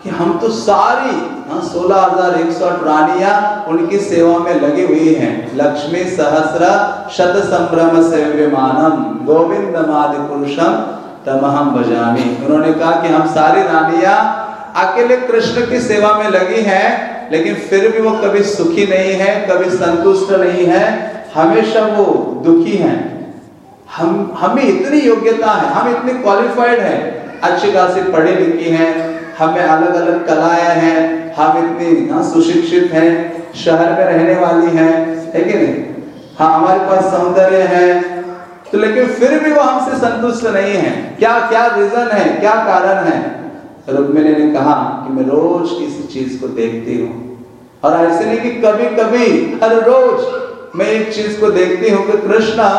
कि हम तो सारी हाँ, सोलह हज़ार एक सौ रानिया उनकी सेवा में लगी हुई हैं। लक्ष्मी सहस्र शत संभ्रम से मानम गोविंद मादि पुरुषम तमहम बजामी उन्होंने कहा कि हम सारी रानिया अकेले कृष्ण की सेवा में लगी हैं लेकिन फिर भी वो कभी सुखी नहीं है कभी संतुष्ट नहीं है हमेशा वो दुखी हैं। हम हमें इतनी योग्यता है हम इतने क्वालिफाइड हैं। अच्छी खासी पढ़ी लिखी हैं हमें अलग अलग कलाएँ हैं हम इतनी हाँ, सुशिक्षित हैं शहर में रहने वाली हैं है कि नहीं? हाँ हमारे पास सौंदर्य है तो लेकिन फिर भी वो हमसे संतुष्ट नहीं है। क्या क्या रीजन है क्या कारण है? रुक्मिणी ने कहा कि मैं रोज किसी चीज़ को देखती हूँ। और ऐसे नहीं कि कभी कभी हर रोज मैं एक चीज़ को देखती हूँ कि कृष्णा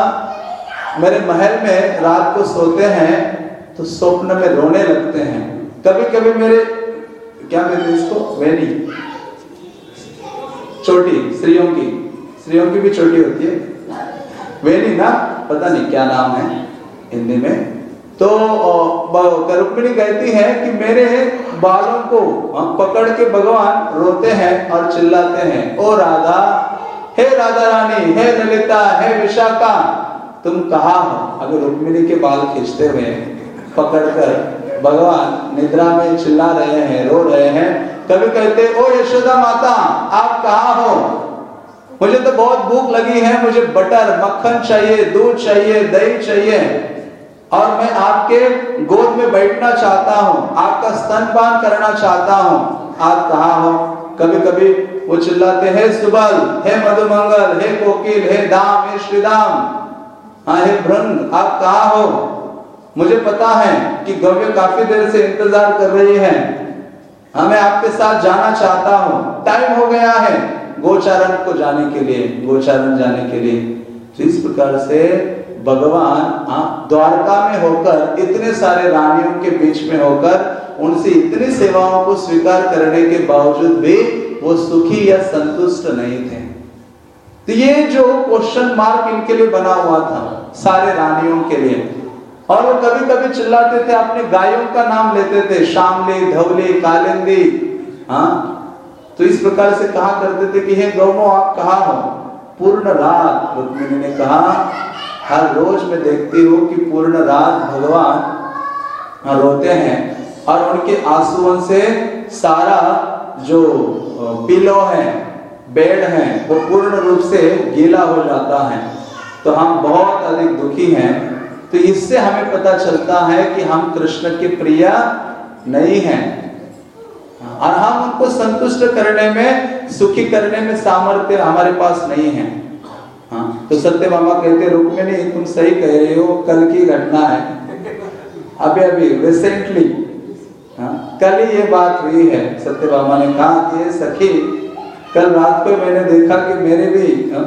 मेरे महल में रात को सोते हैं तो स्वप्न में रोने लगते हैं। कभी कभी मेरे, क्या कहते हैं इसको? वेनी। छोटी स्त्रियों की स्त्रियों की भी छोटी होती है। वेनी ना? पता नहीं क्या नाम है हिंदी में। तो रुक्मिणी कहती है कि मेरे बालों को पकड़ के भगवान रोते हैं और चिल्लाते हैं। ओ राधा, हे राधा रानी, हे ललिता, हे विशाखा, तुम कहा हो? अगर रुक्मिणी के बाल खींचते हुए पकड़कर भगवान निद्रा में चिल्ला रहे हैं, रो रहे हैं। कभी कहते, ओ यशोदा माता, आप कहा हो? मुझे तो बहुत भूख लगी है, मुझे बटर, मक्खन चाहिए, दूध चाहिए, दही चाहिए। और मैं आपके गोद में बैठना चाहता हूँ, आपका स्तनपान करना चाहता हूँ। आप कहा हो? कभी कभी वो चिल्लाते, हैं सुबल, हे मधुमंगल, हे कोकिल, हे दाम, हे श्रीदाम हाँ हे भ्रंग आप कहा हो? मुझे पता है कि गव्य काफ़ी देर से इंतज़ार कर रही है। हमें आपके साथ जाना चाहता हूँ। टाइम हो गया है गोचारण को जाने के लिए, गोचारण जाने के लिए। इस प्रकार से भगवान द्वारका में होकर, इतने सारे रानियों के बीच में होकर, उनसे इतनी सेवाओं को स्वीकार करने के बावजूद भी वो सुखी या संतुष्ट नहीं थे। तो ये जो क्वेश्चन मार्क इनके लिए बना हुआ था, सारे रानियों के लिए और वो कभी कभी चिल्लाते थे, अपने गायों का नाम लेते थे, शामली धवली कालिंदी हाँ? तो इस प्रकार से कहा करते थे कि, हे गौमो आप कहा हो? पूर्ण रात, रुक्मिणी ने कहा, हर रोज मैं देखती हूँ कि पूर्ण रात भगवान रोते हैं और उनके आंसुओं से सारा जो पिलो है, बेड है, वो पूर्ण रूप से गीला हो जाता है। तो हम बहुत अधिक दुखी हैं। तो इससे हमें पता चलता है कि हम कृष्ण के प्रिय नहीं हैं। और हम उनको संतुष्ट करने में सुखी करने में सामर्थ्य हमारे पास नहीं है। हाँ तो सत्य मामा कहते रुक्मिणी तुम सही कह रहे हो कल की घटना है। अभी अभी रिसेंटली हाँ कल ही ये बात हुई है। सत्य मामा ने कहा कि सखी कल रात को मैंने देखा कि मेरे भी हाँ,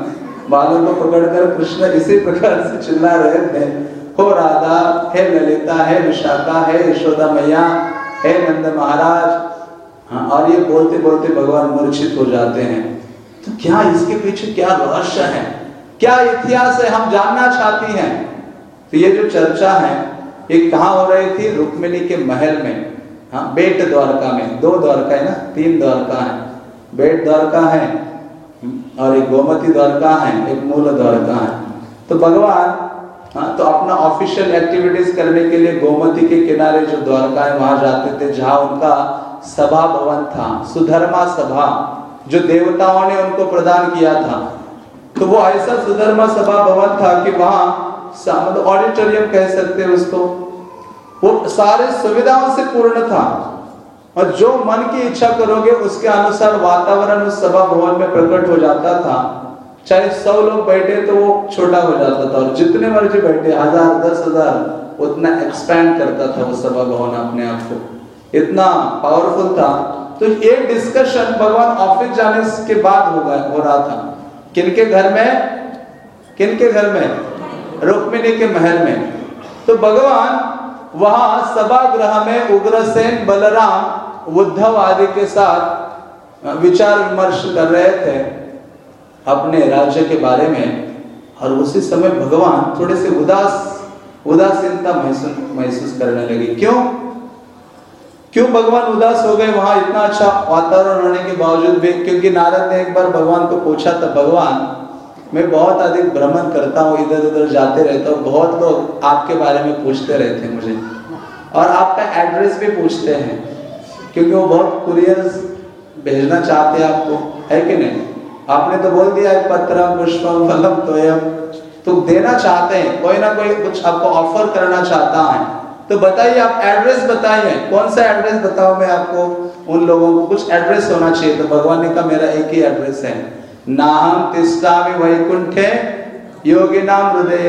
बालों को पकड़कर कृष्ण इसी प्रकार से चिल्ला रहे थे। हो राधा, हे ललिता, है विशाखा, है यशोदा मैया, हे नंद महाराज। हाँ और ये बोलते बोलते भगवान मूर्छित हो जाते हैं। तो क्या इसके पीछे क्या रहस्य है? क्या इतिहास है? हम जानना चाहती हैं। तो ये जो चर्चा है, ये कहा हो रही थी? रुक्मिणी के महल में। हाँ बेट द्वारका में। दो द्वारका है ना? तीन द्वारका है। बेट द्वारका है, और एक गोमती द्वारका है, एक मूल द्वारका है। तो भगवान हाँ तो अपना ऑफिशियल एक्टिविटीज़ करने के लिए गोमती के किनारे जो द्वारका है वहाँ जाते थे, जहाँ उनका सभा भवन था, सुधर्मा सभा, जो देवताओं ने उनको प्रदान किया था। तो वो ऐसा सुधर्मा सभा भवन था कि वहाँ ऑडिटोरियम कह सकते हैं उसको। वो सारे सुविधाओं से पूर्ण था। और जो मन की इच्छा करोगे, उसके अनुसार वातावरण उस सभा भवन में प्रकट हो जाता था। चाहे सौ लोग बैठे तो वो छोटा हो जाता था और जितने मर्ज़ी बैठे, हज़ार, दस हज़ार, उतना एक्सपैंड करता था वो सभा भवन अपने आप को। इतना पावरफुल था। तो ये डिस्कशन भगवान ऑफ़िस जाने के बाद हो गया हो रहा था। किनके घर में? किनके घर में? रुक्मिणी के महल में। तो भगवान वहाँ सभागृह में उग्रसेन, बलराम, उद्धव आदि के साथ विचार विमर्श कर रहे थे। अपने राज्य के बारे में, और उसी समय भगवान थोड़े से उदास, उदासीनता महसूस करने लगे। क्यों? क्यों भगवान उदास हो गए? वहाँ इतना अच्छा वातावरण होने के बावजूद भी, क्योंकि नारद ने एक बार भगवान को पूछा था भगवान, मैं बहुत अधिक भ्रमण करता हूँ इधर उधर जाते रहता हूँ, बहुत लोग आपके बारे में पूछते रहते हैं मुझे, और आपका एड्रेस भी पूछते हैं, क्योंकि वो बहुत कुरियर भेजना चाहते हैं आपको, है कि नहीं? आपने तो बोल दिया है पत्र पुष्पम फलम तो देना चाहते हैं कोई ना कोई कुछ आपको ऑफ़र करना चाहता है। तो बताइए आप एड्रेस बताइए। कौन सा एड्रेस बताओ मैं आपको? उन लोगों को कुछ एड्रेस होना चाहिए तो भगवान ने कहा मेरा एक ही एड्रेस है। नाहम तिष्ठामि वैकुंठे योगी नाम हृदय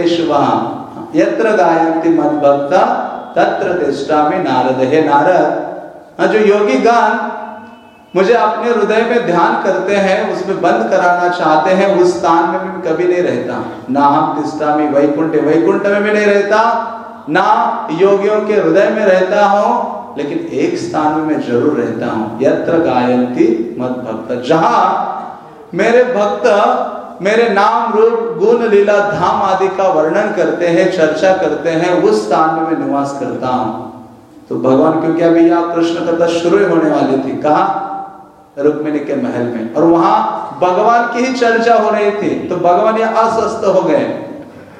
यत्र गायंती मत भक्ता तत्र तिष्ठामि नारद। हे नारद हाँ, जो योगी गान मुझे अपने हृदय में ध्यान करते हैं, उसमें बंद कराना चाहते हैं, उस स्थान में भी कभी नहीं रहता। ना हम तिष्ठामि वैकुंठ वैकुंठ में भी नहीं रहता, ना योगियों के हृदय में रहता हूँ, लेकिन एक स्थान में मैं ज़रूर रहता हूँ। यत्र गायंती मत भक्त जहाँ मेरे भक्त मेरे नाम, रूप, गुण, लीला, धाम आदि का वर्णन करते हैं, चर्चा करते हैं, उस स्थान में मैं निवास करता हूँ। तो भगवान, क्योंकि अभी यहाँ कृष्ण कथा शुरू होने वाली थी, कहा रुक्मिणी के महल में। और वहाँ भगवान की ही चर्चा हो रही थी। तो भगवान ये अस्वस्थ हो गए।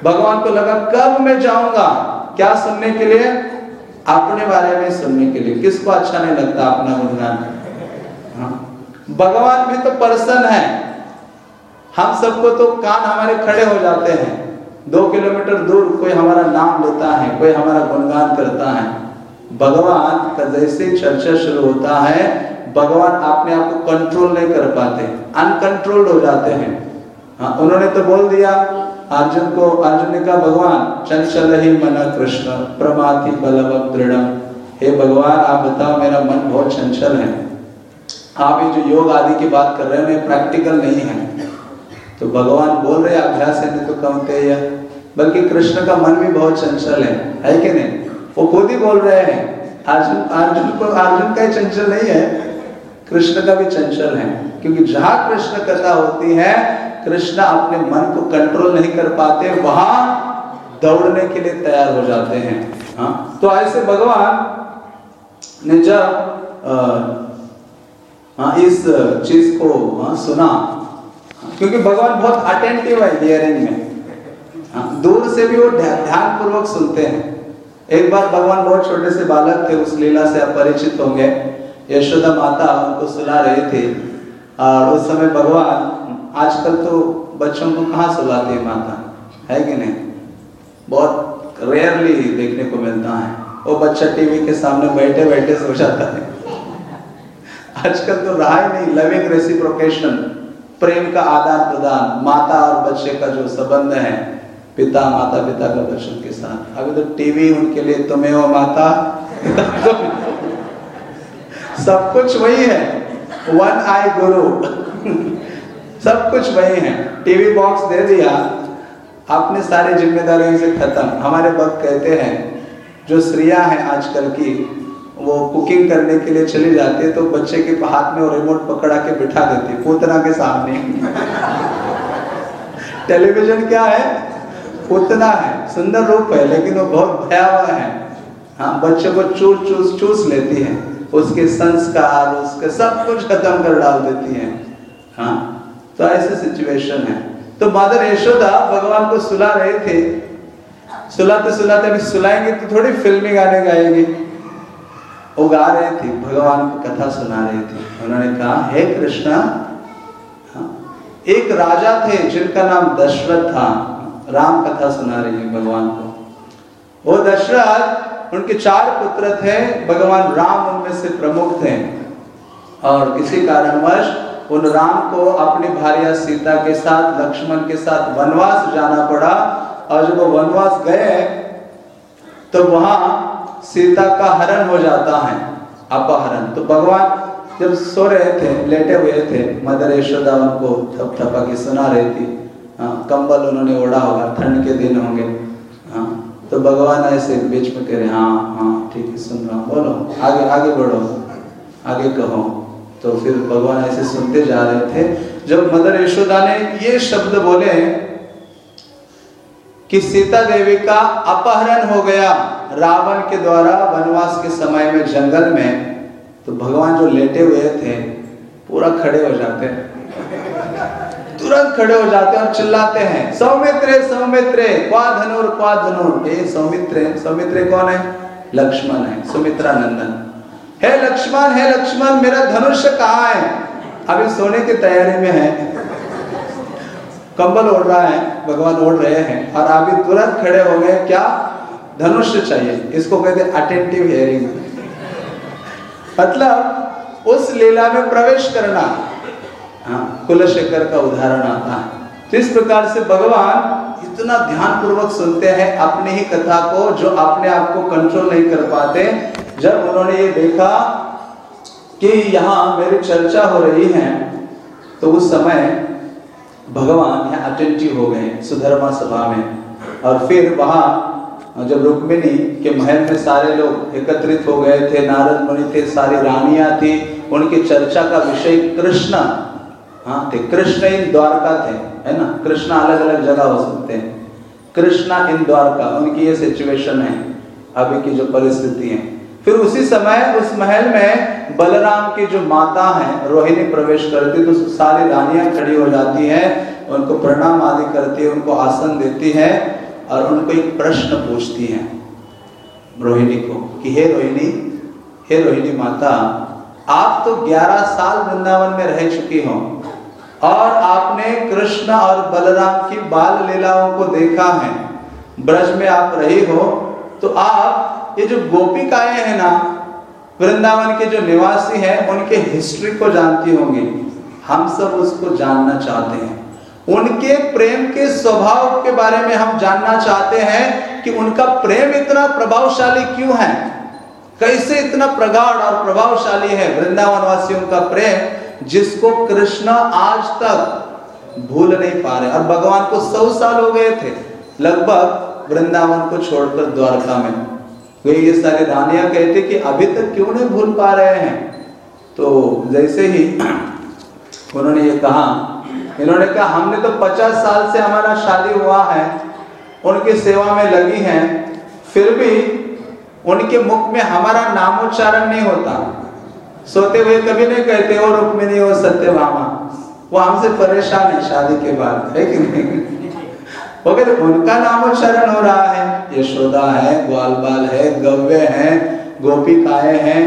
भगवान को लगा, कब मैं जाऊँगा? क्या सुनने के लिए? अपने बारे में सुनने के लिए। किसको अच्छा नहीं लगता अपना गुणगान? हाँ। भगवान भी तो पर्सन है। हम सबको तो कान हमारे खड़े हो जाते हैं। दो किलोमीटर दूर कोई हमारा नाम लेता है, कोई हमारा गुणगान करता है। भगवान का जैसे चर्चा शुरू होता है भगवान अपने आप को कंट्रोल नहीं कर पाते अनकंट्रोल्ड हो जाते हैं। हाँ उन्होंने तो बोल दिया, अर्जुन को, अर्जुन ने कहा, भगवान चंचल ही मन कृष्ण, प्रमाति बलवम दृढ़। हे भगवान, आप बताओ, मेरा मन बहुत चंचल है। आप ये जो योग आदि की बात कर रहे हैं प्रैक्टिकल नहीं है। तो भगवान बोल रहे, अभ्यास है तो कमते बल्कि कृष्ण का मन भी बहुत चंचल है। है कि नहीं? वो खुद ही बोल रहे हैं, अर्जुन अर्जुन को, अर्जुन का ही चंचल नहीं है। कृष्ण का भी चंचल है। क्योंकि जहाँ कृष्ण कथा होती है कृष्ण अपने मन को कंट्रोल नहीं कर पाते वहाँ दौड़ने के लिए तैयार हो जाते हैं। हाँ? तो ऐसे भगवान ने जब हाँ इस चीज़ को हाँ, सुना। क्योंकि भगवान बहुत अटेंटिव है हियरिंग में। हाँ, दूर से भी वो ध्यान पूर्वक सुनते हैं। एक बार भगवान बहुत छोटे से बालक थे उस लीला से अपरिचित होंगे। यशोदा माता उनको सुला रहे थे। और उस समय भगवान, आजकल तो बच्चों को कहाँ सुलाती है माता? है कि नहीं? बहुत रेयरली देखने को मिलता है। वो बच्चा टीवी के सामने बैठे बैठे सो जाता है। आजकल तो रहा ही नहीं। लविंग रेसिप्रोकेशन प्रेम का आदान प्रदान, माता और बच्चे का जो संबंध है, पिता माता पिता का बच्चों के साथ। अभी तो टीवी उनके लिए तुम्हें वो माता। सब कुछ वही है। वन आई गुरु सब कुछ वही है। टीवी बॉक्स दे दिया। अपने सारी जिम्मेदारियों से खत्म। हमारे वक्त कहते हैं, जो स्त्रियाँ हैं आजकल की, वो कुकिंग करने के लिए चली जाती है तो बच्चे के हाथ में रिमोट पकड़ा के बिठा देती है, पूतना के सामने। टेलीविज़न क्या है? पूतना है। सुंदर रूप है, लेकिन वो बहुत भयावह है। हाँ बच्चे को चूस चूस चूस लेती है। उसके संस्कार उसके सब कुछ खत्म कर डाल देती है। हाँ तो ऐसे सिचुएशन है। तो मदर यशोदा भगवान को सुला रहे थे। सुलाते सुलाते अभी सुलाएँगे तो थोड़ी फिल्मी गाने गाएँगे। वो गा रहे थे भगवान को कथा सुना रहे थे। उन्होंने कहा हे कृष्णा हाँ, एक राजा थे जिनका नाम दशरथ था। राम कथा सुना रही है भगवान को। वो दशरथ उनके चार पुत्र थे, भगवान राम उनमें से प्रमुख थे। और किसी कारणवश उन राम को अपनी भार्या सीता के साथ, लक्ष्मण के साथ वनवास जाना पड़ा। और जब वो वनवास गए तो वहाँ सीता का हरण हो जाता है, अपहरण। तो भगवान जब सो रहे थे, लेटे हुए थे, मदर यशोदा उनको थप थपा की सुना रही थी। हाँ कंबल उन्होंने ओढ़ा होगा, ठंड के दिन होंगे। तो भगवान ऐसे बीच में कह रहे हाँ हाँ ठीक है, सुन रहा हूँ, बोलो, आगे आगे बढ़ो, आगे कहो। तो फिर भगवान ऐसे सुनते जा रहे थे। जब मदर यशोदा ने ये शब्द बोले कि सीता देवी का अपहरण हो गया रावण के द्वारा वनवास के समय में जंगल में तो भगवान जो लेटे हुए थे, पूरा खड़े हो जाते तुरंत खड़े हो जाते हैं और चिल्लाते हैं। सौमित्रे सौमित्रे क्वा धनुर क्वा धनुर ये सौमित्रे सौमित्रे कौन है? लक्ष्मण है। सुमित्रा नंदन है लक्ष्मण है लक्ष्मण, मेरा धनुष्य कहाँ है? अभी सोने की तैयारी में है। कंबल ओढ़ रहा है। भगवान ओढ़ रहे हैं। और अभी तुरंत खड़े हो गए। क्या? धनुष्य चाहिए। इसको कहते अटेंटिव हियरिंग मतलब उस लीला में प्रवेश करना। हाँ कुलशेखर का उदाहरण आता है। तो इस प्रकार से भगवान इतना ध्यान पूर्वक सुनते हैं अपनी ही कथा को जो अपने आप को कंट्रोल नहीं कर पाते। जब उन्होंने ये देखा कि यहाँ मेरी चर्चा हो रही है तो उस समय भगवान यहाँ अटेंटिव हो गए सुधर्मा सभा में। और फिर वहाँ जब रुक्मिणी के महल में सारे लोग एकत्रित हो गए थे, नारद मुनि थे, सारी रानियाँ थी, उनकी चर्चा का विषय कृष्ण हाँ थे कृष्ण इन द्वारका थे, है ना? कृष्ण अलग अलग जगह हो सकते हैं कृष्णा इन द्वारका, उनकी ये सिचुएशन है, अभी की जो परिस्थिति है। फिर उसी समय, उस महल में बलराम की जो माता है, रोहिणी प्रवेश करती तो सारी रानियाँ खड़ी हो जाती हैं, उनको प्रणाम आदि करती है, उनको आसन देती है, और उनको एक प्रश्न पूछती है, रोहिणी को, कि हे रोहिणी हे रोहिणी माता, आप तो 11 साल वृंदावन में रह चुकी हो और आपने कृष्ण और बलराम की बाल लीलाओं को देखा है। ब्रज में आप रही हो तो आप ये जो गोपिकाएँ हैं ना, वृंदावन के जो निवासी हैं, उनके हिस्ट्री को जानती होंगी। हम सब उसको जानना चाहते हैं। उनके प्रेम के स्वभाव के बारे में हम जानना चाहते हैं कि उनका प्रेम इतना प्रभावशाली क्यों है? कैसे इतना प्रगाढ़ और प्रभावशाली है वृंदावन वासियों का प्रेम? जिसको कृष्णा आज तक भूल नहीं पा रहे। और भगवान को सौ साल हो गए थे। लगभग वृंदावन को छोड़कर द्वारका में। वे ये सारे रानिया कहते कि अभी तक क्यों नहीं भूल पा रहे हैं? तो जैसे ही उन्होंने ये कहा, इन्होंने कहा, हमने तो पचास साल से हमारा शादी हुआ है, उनकी सेवा में लगी हैं, फिर भी उनके मुख में हमारा नामोच्चारण नहीं होता। सोते हुए कभी नहीं कहते हो रुक्मिनी हो सत्य भामा वो हमसे परेशान है शादी के बाद है कि नहीं? कहते उनका नामोच्चारण हो रहा है। यशोदा है ग्वाल बाल है गव्य है गोपी गोपिकाएँ हैं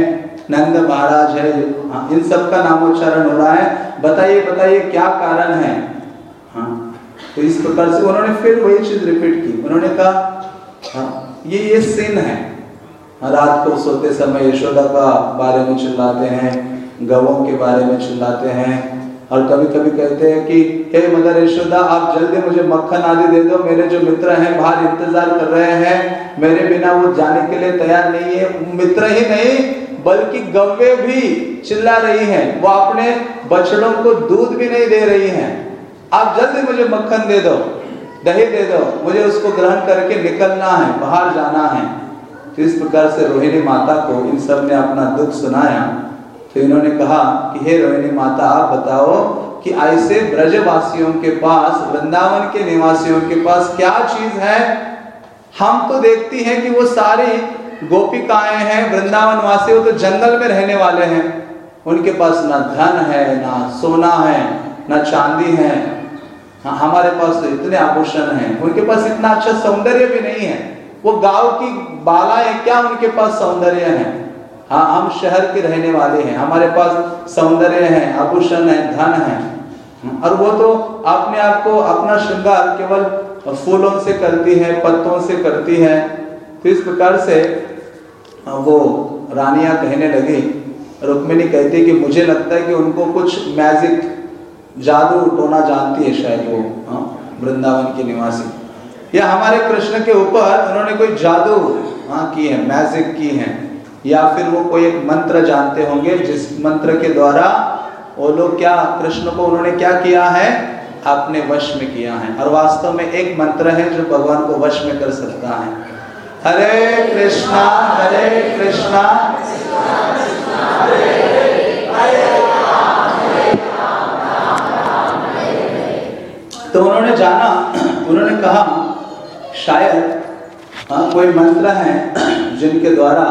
नंद महाराज है। हाँ, इन सब का नामोच्चारण हो रहा है। बताइए बताइए क्या कारण है? हाँ तो इस प्रकार से उन्होंने फिर वही चीज़ रिपीट की। उन्होंने कहा हाँ, ये ये सिन है। रात को सोते समय यशोदा का बारे में चिल्लाते हैं, गवों के बारे में चिल्लाते हैं और कभी कभी कहते हैं कि, हे मदर यशोदा, आप जल्दी मुझे मक्खन आदि दे दो। मेरे जो मित्र हैं, बाहर इंतज़ार कर रहे हैं। मेरे बिना वो जाने के लिए तैयार नहीं है। मित्र ही नहीं, बल्कि गव्य भी चिल्ला रही हैं। वो अपने बछड़ों को दूध भी नहीं दे रही हैं। आप जल्दी मुझे मक्खन दे दो, दही दे दो। मुझे उसको ग्रहण करके निकलना है, बाहर जाना है। तो इस प्रकार से रोहिणी माता को इन सबने अपना दुख सुनाया तो इन्होंने कहा कि, हे रोहिणी माता, आप बताओ कि ऐसे ब्रजवासियों के पास, वृंदावन के निवासियों के पास क्या चीज़ है? हम तो देखती हैं कि वो सारी गोपिकाएँ हैं वृंदावन वासी वो तो जंगल में रहने वाले हैं। उनके पास ना धन है, ना सोना है, ना चांदी है। हाँ हमारे पास तो इतने आभूषण हैं। उनके पास इतना अच्छा सौंदर्य भी नहीं है। वो गाँव की बाला है क्या उनके पास सौंदर्य है? हाँ हम शहर के रहने वाले हैं। हमारे पास सौंदर्य है आभूषण है धन है। और वो तो अपने आप को अपना श्रृंगार केवल फूलों से करती है पत्तों से करती है। तो इस प्रकार से वो रानियाँ कहने लगी। रुक्मिणी कहती है कि मुझे लगता है कि उनको कुछ मैजिक जादू टोना जानती है शायद वो हाँ, वृंदावन की निवासी। या हमारे कृष्ण के ऊपर उन्होंने कोई जादू हाँ की है मैजिक की है, या फिर वो कोई एक मंत्र जानते होंगे, जिस मंत्र के द्वारा वो लोग क्या, कृष्ण को उन्होंने क्या किया है? अपने वश में किया है। और वास्तव में एक मंत्र है जो भगवान को वश में कर सकता है। हरे कृष्णा हरे कृष्णा। तो उन्होंने जाना, उन्होंने कहा शायद हाँ कोई मंत्र है जिनके द्वारा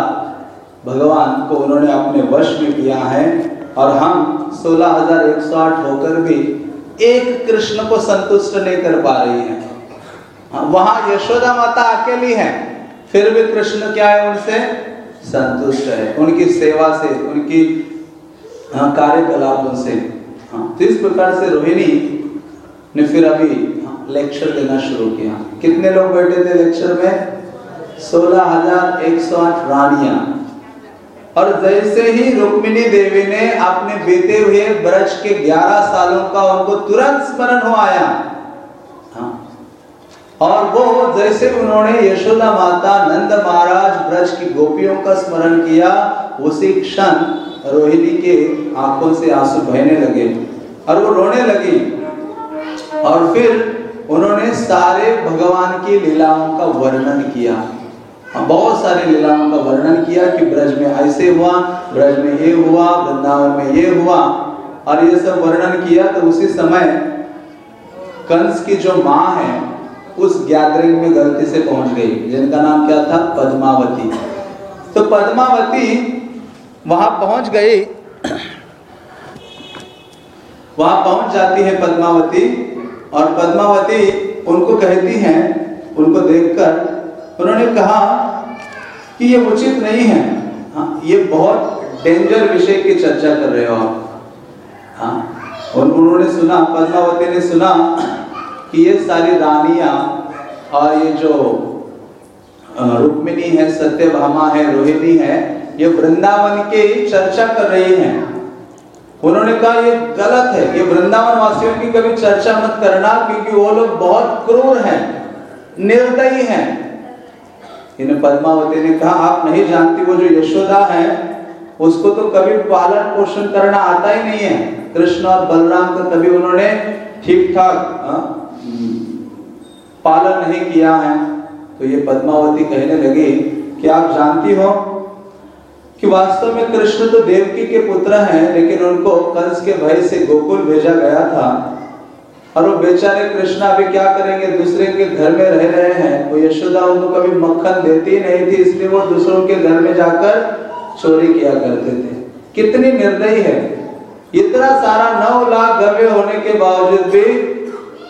भगवान को उन्होंने अपने वश में किया है और हम 16,108 होकर भी एक कृष्ण को संतुष्ट नहीं कर पा रही है। हाँ, वहाँ यशोदा माता अकेली है फिर भी कृष्ण क्या है उनसे? संतुष्ट है। उनकी सेवा से उनकी हाँ, कार्यकलापों से। हाँ, तो इस प्रकार से रोहिणी ने फिर अभी लेक्चर देना शुरू किया। कितने लोग बैठे थे लेक्चर में? सोलह हज़ार एक सौ आठ रानिया। और जैसे ही रुक्मिणी देवी ने अपने बीते हुए ब्रज के 11 सालों का उनको तुरंत स्मरण हो आया हाँ। और वो जैसे उन्होंने यशोदा माता, नंद महाराज ब्रज की गोपियों का स्मरण किया, उसी क्षण रोहिणी के आँखों से आँसू बहने लगे और वो रोने लगी। और फिर उन्होंने सारे भगवान की लीलाओं का वर्णन किया। हाँ, बहुत सारे लीलाओं का वर्णन किया कि ब्रज में ऐसे हुआ ब्रज में ये हुआ वृंदावन में ये हुआ और ये सब वर्णन किया तो उसी समय कंस की जो माँ है उस गैदरिंग में गलती से पहुँच गई। जिनका नाम क्या था? पद्मावती। तो पद्मावती वहाँ पहुँच गई। वहाँ पहुँच जाती है पद्मावती। और पद्मावती उनको कहती हैं, उनको देखकर उन्होंने कहा कि ये उचित नहीं है। हाँ ये बहुत डेंजर विषय की चर्चा कर रहे हो आप। हाँ और उन्होंने सुना, पद्मावती ने सुना कि ये सारी रानियाँ और ये जो रुक्मिणी है, सत्यभामा है, रोहिणी है, ये वृंदावन की चर्चा कर रही हैं। उन्होंने कहा ये गलत है। ये वृंदावन वासियों की कभी चर्चा मत करना क्योंकि वो लोग बहुत क्रूर हैं निर्दयी हैं। इन्हें पद्मावती ने कहा आप नहीं जानती वो जो यशोदा है उसको तो कभी पालन पोषण करना आता ही नहीं है। कृष्ण और बलराम का कभी उन्होंने ठीक ठाक हाँ, पालन नहीं किया है। तो ये पद्मावती कहने लगी कि आप जानती हो कि वास्तव में कृष्ण तो देवकी के पुत्र हैं लेकिन उनको कंस के भय से गोकुल भेजा गया था। और वो बेचारे कृष्णा अभी क्या करेंगे? दूसरे के घर में रह रहे हैं। वो यशोदा उनको कभी मक्खन देती नहीं थी इसलिए वो दूसरों के घर में जाकर चोरी किया करते थे। कितनी निर्दयी है। इतना सारा नौ लाख गव्य होने के बावजूद भी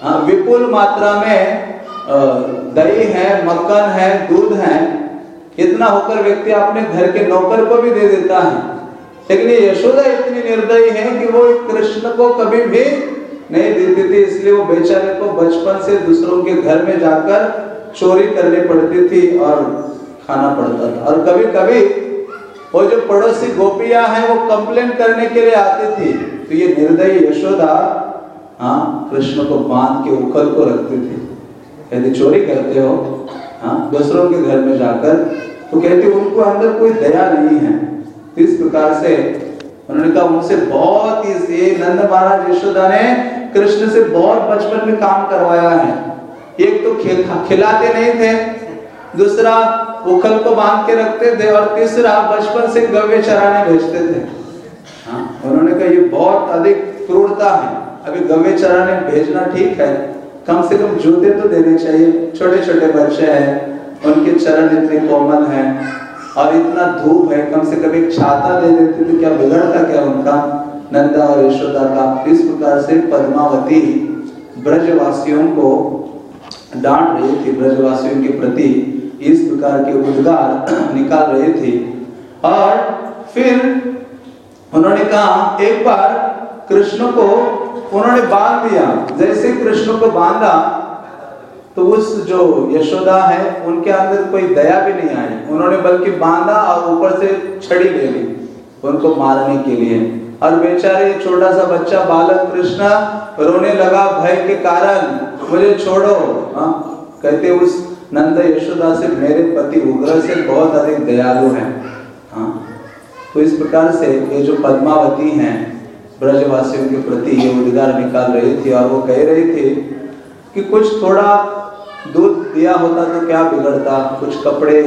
हाँ, विपुल मात्रा में दही है मक्खन है दूध है इतना होकर व्यक्ति अपने घर के नौकर को भी दे देता है। लेकिन यशोदा इतनी निर्दयी है कि वो कृष्ण को कभी भी नहीं देती थी, इसलिए वो बेचारे को बचपन से दूसरों के घर में जाकर चोरी करनी पड़ती थी और खाना पड़ता था। और कभी कभी वो जो पड़ोसी गोपियाँ हैं, वो कंप्लेन करने के लिए आती थी। तो ये निर्दयी यशोदा हाँ कृष्ण को बाँध के उखल को रखती थी। यदि चोरी करते हो? हाँ दूसरों के घर में जाकर तो कहते उनको अंदर कोई दया नहीं है। तो इस प्रकार से उन्होंने कहा, उनसे बहुत ही से नंद महाराज यशोदा ने कृष्ण से बहुत बचपन में काम करवाया है। एक तो खिलाते नहीं थे, दूसरा उखल को बाँध के रखते थे और तीसरा बचपन से गव्य चराने भेजते थे। हाँ उन्होंने कहा, ये बहुत अधिक क्रूरता है। अभी गव्य चराने भेजना ठीक है कम से कम जूते तो देने चाहिए। छोटे छोटे बच्चे हैं, उनके चरण इतने कोमल हैं और इतना धूप है, कम से कम एक छाता दे देते तो क्या बिगड़ता क्या उनका? नंदा और यशोदा का इस प्रकार से पद्मावती ब्रजवासियों को डांट रही थी, ब्रजवासियों के प्रति इस प्रकार के उद्गार निकाल रहे थे। और फिर उन्होंने कहा, एक बार कृष्ण को उन्होंने बाँध दिया। जैसे कृष्ण को बांधा तो उस जो यशोदा है, उनके अंदर कोई दया भी नहीं आई। उन्होंने बल्कि बांधा और ऊपर से छड़ी ले ली उनको मारने के लिए। और बेचारे छोटा सा बच्चा, बालक कृष्ण, रोने लगा भय के कारण। मुझे छोड़ो। हाँ कहते उस नंद यशोदा से, मेरे पति उग्र से बहुत अधिक दयालु हैं। हाँ तो इस प्रकार से ये जो पद्मावती हैं ब्रजवासियों के प्रति ये उद्गार निकाल रही थी और वो कह रही थी कि कुछ थोड़ा दूध दिया होता तो क्या बिगड़ता? कुछ कपड़े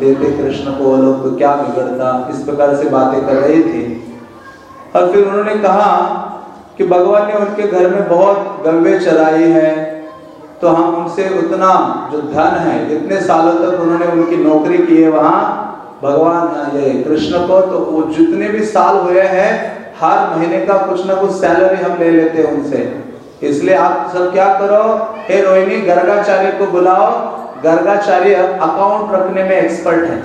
देते कृष्ण को, वो लोग तो क्या बिगड़ता? इस प्रकार से बातें कर रही थी। और फिर उन्होंने कहा कि भगवान ने उनके घर में बहुत गव्य चराई है तो हम उनसे उतना जो धन है, इतने सालों तक उन्होंने उनकी नौकरी की है, वहाँ भगवान ये कृष्ण को तो वो जितने भी साल हुए हैं हर महीने का कुछ ना कुछ सैलरी हम ले लेते हैं उनसे। इसलिए आप सब क्या करो, हे रोहिणी, गर्गाचार्य को बुलाओ। गर्गाचार्य अकाउंट रखने में एक्सपर्ट है।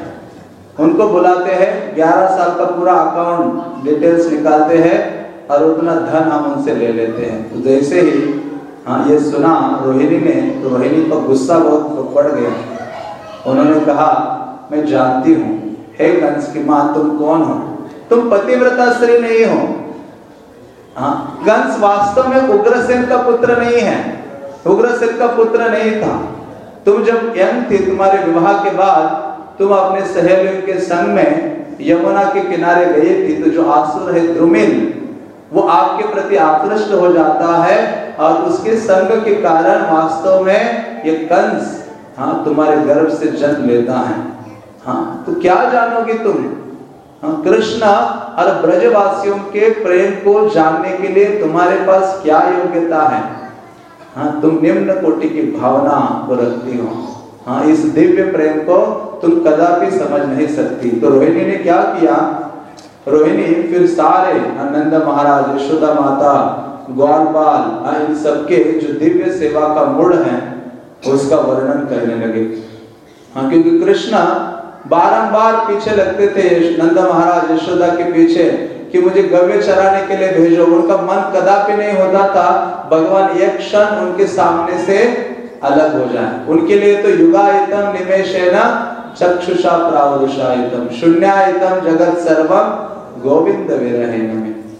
उनको बुलाते हैं 11 साल का पूरा अकाउंट डिटेल्स निकालते हैं और उतना धन हम उनसे ले लेते हैं। तो जैसे ही हाँ ये सुना रोहिणी ने तो रोहिणी का गुस्सा बहुत बढ़ गया। उन्होंने कहा, मैं जानती हूँ, हे कंस की माँ, तुम कौन हो? तुम पतिव्रता स्त्री नहीं हो। हाँ कंस वास्तव में उग्रसेन का पुत्र नहीं है। उग्रसेन का पुत्र नहीं था। तुम जब यंग थे तुम्हारे विवाह के बाद, तुम अपने सहेलियों के संग में यमुना के किनारे गए थी तो जो आसुर है द्रुमिल वो आपके प्रति आकृष्ट हो जाता है और उसके संग के कारण वास्तव में ये कंस हाँ तुम्हारे गर्भ से जन्म लेता है। हाँ तो क्या जानोगे तुम? हाँ, कृष्ण और ब्रजवासियों के प्रेम को जानने के लिए तुम्हारे पास क्या योग्यता है? हाँ तुम निम्न कोटि की भावना को रखती हो। हाँ इस दिव्य प्रेम को तुम कदापि समझ नहीं सकती। तो रोहिणी ने क्या किया? रोहिणी फिर सारे आनंद महाराज यशोदा माता ग्वालपाल हाँ, इन सबके जो दिव्य सेवा का मूड है उसका वर्णन करने लगे। हाँ क्योंकि कृष्ण बारंबार पीछे लगते थे नंदा महाराज यशोदा के पीछे कि मुझे गव्य चराने के लिए भेजो। उनका मन कदापि नहीं होता था भगवान एक क्षण उनके सामने से अलग हो जाए। उनके लिए तो युगायतम निमेश चक्षुषा प्रावरुषायतम शून्यायतम जगत सर्वम गोविंद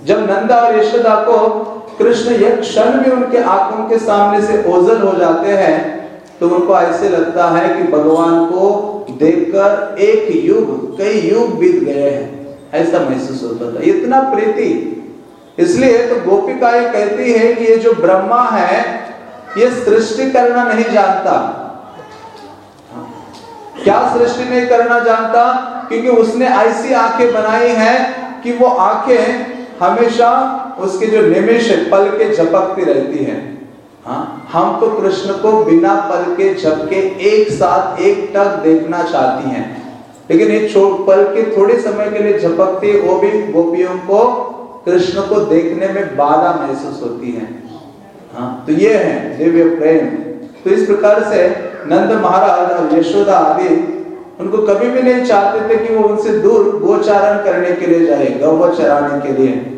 जब नंदा और यशोदा को कृष्ण एक क्षण भी उनके आँखों के सामने से ओझल हो जाते हैं तो उनको ऐसे लगता है कि भगवान को देखकर एक युग, कई युग बीत गए हैं। ऐसा महसूस होता था। इतना प्रीति। इसलिए तो गोपिकाएँ कहती है कि ये जो ब्रह्मा है, ये सृष्टि करना नहीं जानता। क्या सृष्टि नहीं करना जानता? क्योंकि उसने ऐसी आँखें बनाई हैं कि वो आँखें हमेशा उसके जो निमिष पल के झपकती रहती हैं। हाँ हम तो कृष्ण को बिना पल के झपके एक साथ एक टक देखना चाहती हैं। लेकिन ये छोट पल के थोड़े समय के लिए झपकते वो भी गोपियों को, कृष्ण को देखने में बाधा महसूस होती है। हाँ तो ये है, दिव्य प्रेम। तो इस प्रकार से नंद महाराज और यशोदा आदि, उनको कभी भी नहीं चाहते थे कि वो उनसे दूर गोचारण करने के लिए जाए गौ चराने के लिए।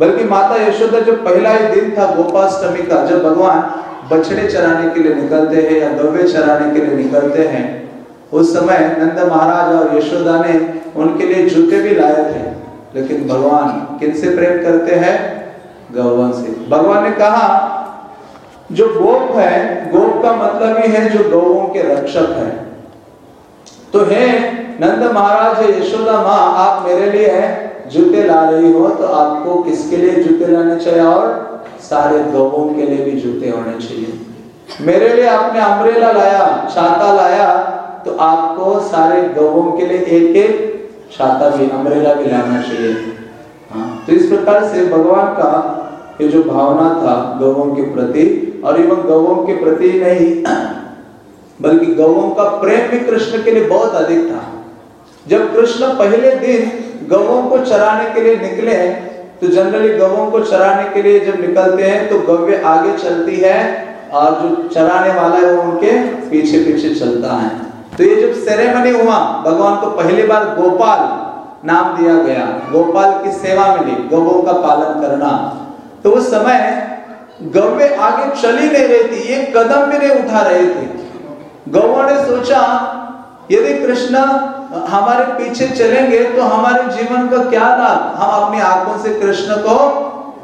बल्कि माता यशोदा जो पहला ही दिन था गोपाष्टमी का, जब भगवान बछड़े चराने के लिए निकलते हैं या गव्य चराने के लिए निकलते हैं, उस समय नंद महाराज और यशोदा ने उनके लिए जूते भी लाए थे। लेकिन भगवान किनसे प्रेम करते हैं? गौवन से। भगवान ने कहा, जो गोप है, गोप का मतलब ही है जो गौों के रक्षक है। तो हे, नंद महाराज, यशोदा माँ, आप मेरे लिए जूते ला रही हो तो आपको किसके लिए जूते लाने चाहिए? और सारे गवों के लिए भी जूते होने चाहिए। मेरे लिए आपने अम्ब्रेला लाया, छाता लाया तो आपको सारे गवों के लिए एक एक छाता भी अम्ब्रेला भी लाना चाहिए। हाँ तो इस प्रकार से भगवान का ये जो भावना था गवों के प्रति, और एवं गवों के प्रति नहीं, बल्कि गवों का प्रेम भी कृष्ण के लिए बहुत अधिक था। जब कृष्ण पहले दिन गवों को चराने के लिए निकले हैं तो जनरली गवों को चराने के लिए जब निकलते हैं तो गव्य आगे चलती है और जो चराने वाला है वो उनके पीछे पीछे चलता है। तो ये जब सेरेमनी हुआ, भगवान को पहली बार गोपाल नाम दिया गया। गोपाल की सेवा मिली, गवों का पालन करना। तो उस समय गव्य आगे चली नहीं रही थी एक कदम भी नहीं उठा रहे थे। गौ ने सोचा, यदि कृष्ण हमारे पीछे चलेंगे तो हमारे जीवन का क्या लाभ? हम अपनी आँखों से कृष्ण को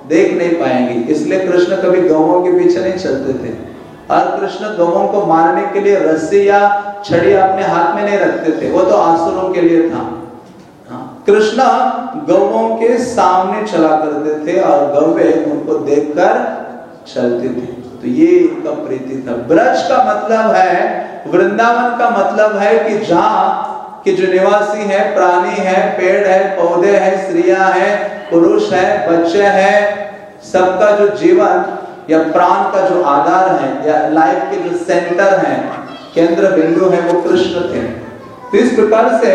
देख नहीं पाएँगे। इसलिए कृष्ण कभी गौों के पीछे नहीं चलते थे। और कृष्ण गौों को मारने के लिए रस्सी या छड़ी अपने हाथ में नहीं रखते थे। वो तो आसुरों के लिए था। हाँ, कृष्ण गौों के सामने चला करते थे और गौवे उनको देखकर चलते थे। तो ये इनका प्रीति था। ब्रज का मतलब है वृंदावन का मतलब है कि जहाँ के जो निवासी है, प्राणी है, पेड़ है, पौधे हैं, स्त्रियाँ हैं, पुरुष है, बच्चे हैं, सबका जो जीवन या प्राण का जो आधार है या लाइफ के जो सेंटर है, केंद्र बिंदु है, वो कृष्ण थे। तो इस प्रकार से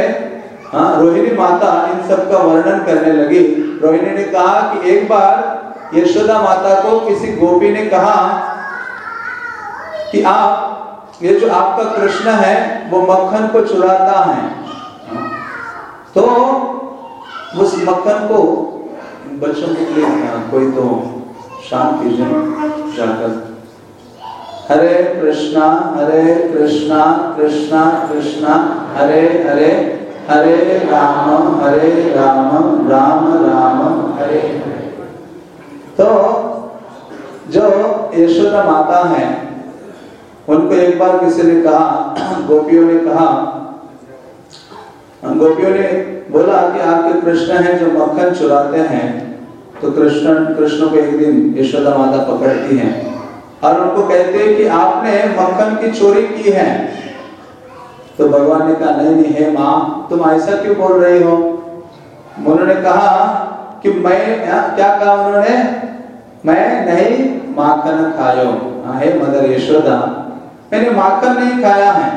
हाँ रोहिणी माता इन सब का वर्णन करने लगी। रोहिणी ने कहा कि एक बार यशोदा माता को किसी गोपी ने कहा कि आप ये जो आपका कृष्ण है, वो मक्खन को चुराता है। तो उस मक्खन को बच्चों के लिए कोई तो शांत कीजिए जाकर, हरे कृष्णा हरे कृष्णा कृष्णा कृष्णा, हरे हरे हरे राम हरे राम राम राम, हरे तो जो यशोदा माता है उनको एक बार किसी ने कहा, गोपियों ने कहा गोपियों ने बोला कि आपके कृष्ण हैं, जो मक्खन चुराते हैं तो कृष्ण कृष्ण को एक दिन यशोदा माता पकड़ती हैं और उनको कहते हैं कि आपने मक्खन की चोरी की है। तो भगवान ने कहा, नहीं नहीं, है माँ, तुम ऐसा क्यों बोल रही हो? उन्होंने कहा कि मैं क्या कहा उन्होंने? मैं नहीं, माखन खायो। है मदर यशोदा मैंने माखन नहीं खाया है।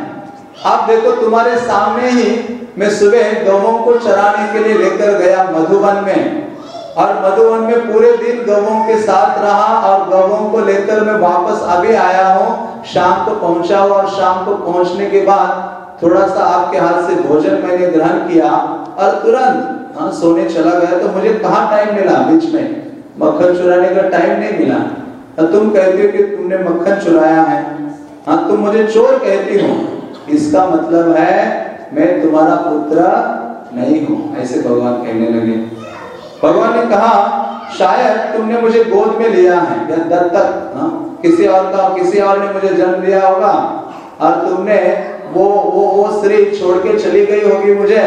आप देखो, तुम्हारे सामने ही मैं सुबह गवों को चराने के लिए लेकर गया मधुबन में। और मधुबन में पूरे दिन गवों के साथ रहा और गवों को लेकर मैं वापस अभी आया हूँ। शाम को पहुँचा और शाम को पहुँचने के बाद थोड़ा सा आपके हाथ से भोजन मैंने ग्रहण किया और तुरंत हाँ सोने चला गया। तो मुझे कहाँ टाइम मिला बीच में? मक्खन चुराने का टाइम नहीं मिला। और तुम कहते हो कि तुमने मक्खन चुराया है। हाँ तुम मुझे चोर कहती हो। इसका मतलब है मैं तुम्हारा पुत्र नहीं हूँ ऐसे भगवान कहने लगे। भगवान ने कहा शायद तुमने मुझे गोद में लिया है या दत्तक हाँ किसी और का किसी और ने मुझे जन्म दिया होगा और तुमने वो वो वो स्त्री छोड़ के चली गई होगी मुझे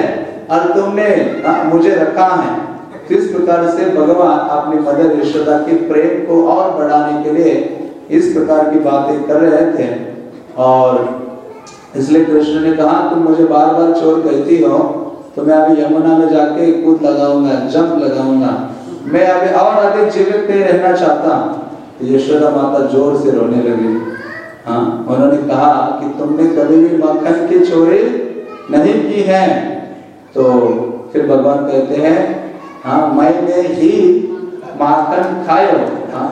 और तुमने हाँ, मुझे रखा है। किस प्रकार से भगवान अपनी मदर यशोदा के प्रेम को और बढ़ाने के लिए इस प्रकार की बातें कर रहे थे। और इसलिए कृष्ण ने कहा, तुम मुझे बार बार चोर कहती हो तो मैं अभी यमुना में जाके कूद लगाऊँगा, जंप लगाऊँगा। मैं अभी और अधिक जीवित नहीं रहना चाहता। तो यशोदा माता ज़ोर से रोने लगी। हाँ उन्होंने कहा कि तुमने कभी भी मक्खन की चोरी नहीं की है। तो फिर भगवान कहते हैं हाँ मैंने ही माखन खायो हाँ।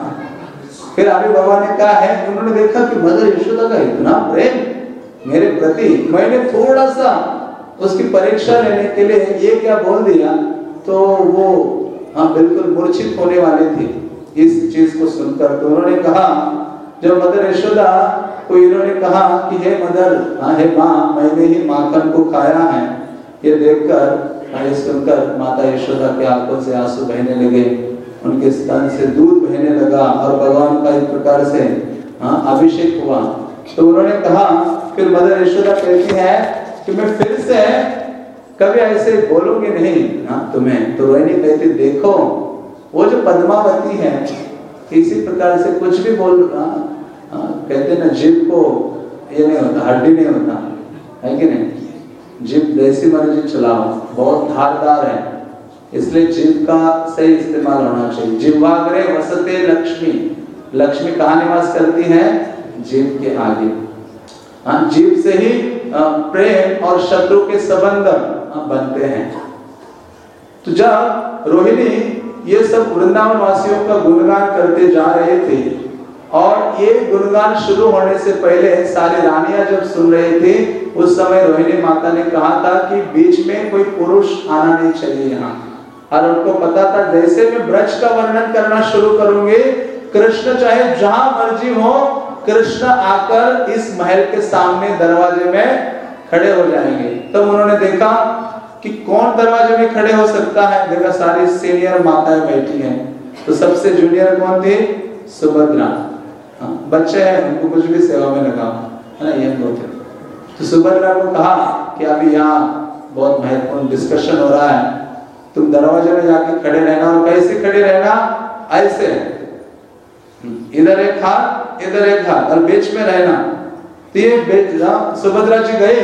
फिर अभी भगवान ने कहा, है, उन्होंने देखा कि मदर यशोदा का इतना प्रेम मेरे प्रति, मैंने थोड़ा सा उसकी परीक्षा लेने के लिए ये क्या बोल दिया तो वो हाँ बिल्कुल मूर्छित होने वाली थी इस चीज़ को सुनकर। तो उन्होंने कहा, जब मदर यशोदा को इन्होंने कहा कि, हे मदर हाँ हे माँ, मैंने ही माखन को खाया है। ये देखकर ये सुनकर माता यशोदा के आँखों से आँसू बहने लगे। उनके स्तन से दूध बहने लगा और भगवान का एक प्रकार से हाँ अभिषेक हुआ। तो उन्होंने कहा फिर मदर यशोदा कहती है कि मैं फिर से कभी ऐसे बोलूँगी नहीं। हाँ तुम्हें तो रोहिणी कहती देखो वो जो पद्मावती है इसी प्रकार से कुछ भी बोल हाँ, हाँ, कहते ना जीव को ये नहीं होता हड्डी नहीं होता है कि नहीं? जीव जैसी मर्ज़ी चलाओ बहुत धारदार है। इसलिए जीव का सही इस्तेमाल होना चाहिए। जीवाग्रे वसते लक्ष्मी। लक्ष्मी कहा निवास करती है? जीव के आगे। हाँ जीव से ही प्रेम और शत्रु के संबंध बनते हैं। तो जब रोहिणी ये सब वृंदावन वासियों का गुणगान करते जा रहे थे और ये गुणगान शुरू होने से पहले सारी रानियाँ जब सुन रहे थे, उस समय रोहिणी माता ने कहा था कि बीच में कोई पुरुष आना नहीं चाहिए यहाँ। और उनको पता था जैसे मैं ब्रज का वर्णन करना शुरू करूँगी कृष्ण चाहे जहाँ मर्ज़ी हो कृष्ण आकर इस महल के सामने दरवाजे में खड़े हो जाएँगे। तब तो उन्होंने देखा कि कौन दरवाजे में खड़े हो सकता है? देखा सारी सीनियर माताएँ बैठी हैं। तो सबसे जूनियर कौन थी? सुभद्रा। हाँ, बच्चे हैं उनको कुछ भी सेवा में लगा है ना यंग होते तो सुभद्रा को कहा कि अभी यहाँ बहुत महत्वपूर्ण डिस्कशन हो रहा है। तुम दरवाजे में जाके खड़े रहना और कैसे खड़े रहना? ऐसे इधर एक हाथ इधर एक हाथ। और बीच में रहना। तो ये सुभद्रा जी गए।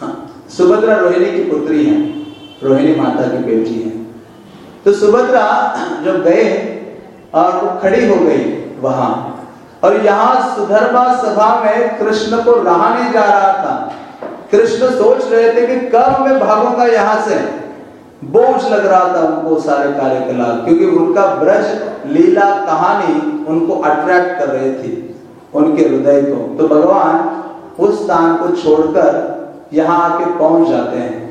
हाँ, सुभद्रा रोहिणी की पुत्री है। रोहिणी माता की बेटी है। तो सुभद्रा जब गए और वो खड़ी हो गई वहाँ और यहाँ सुधर्मा सभा में कृष्ण को रहाने जा रहा था। कृष्ण सोच रहे थे कि कब मैं भागूँगा यहाँ से। बोझ लग रहा था उनको सारे कार्यकलाप, क्योंकि उनका ब्रज लीला कहानी उनको अट्रैक्ट कर रही थी उनके हृदय को। तो भगवान उस स्थान को छोड़कर यहाँ आके पहुँच जाते हैं।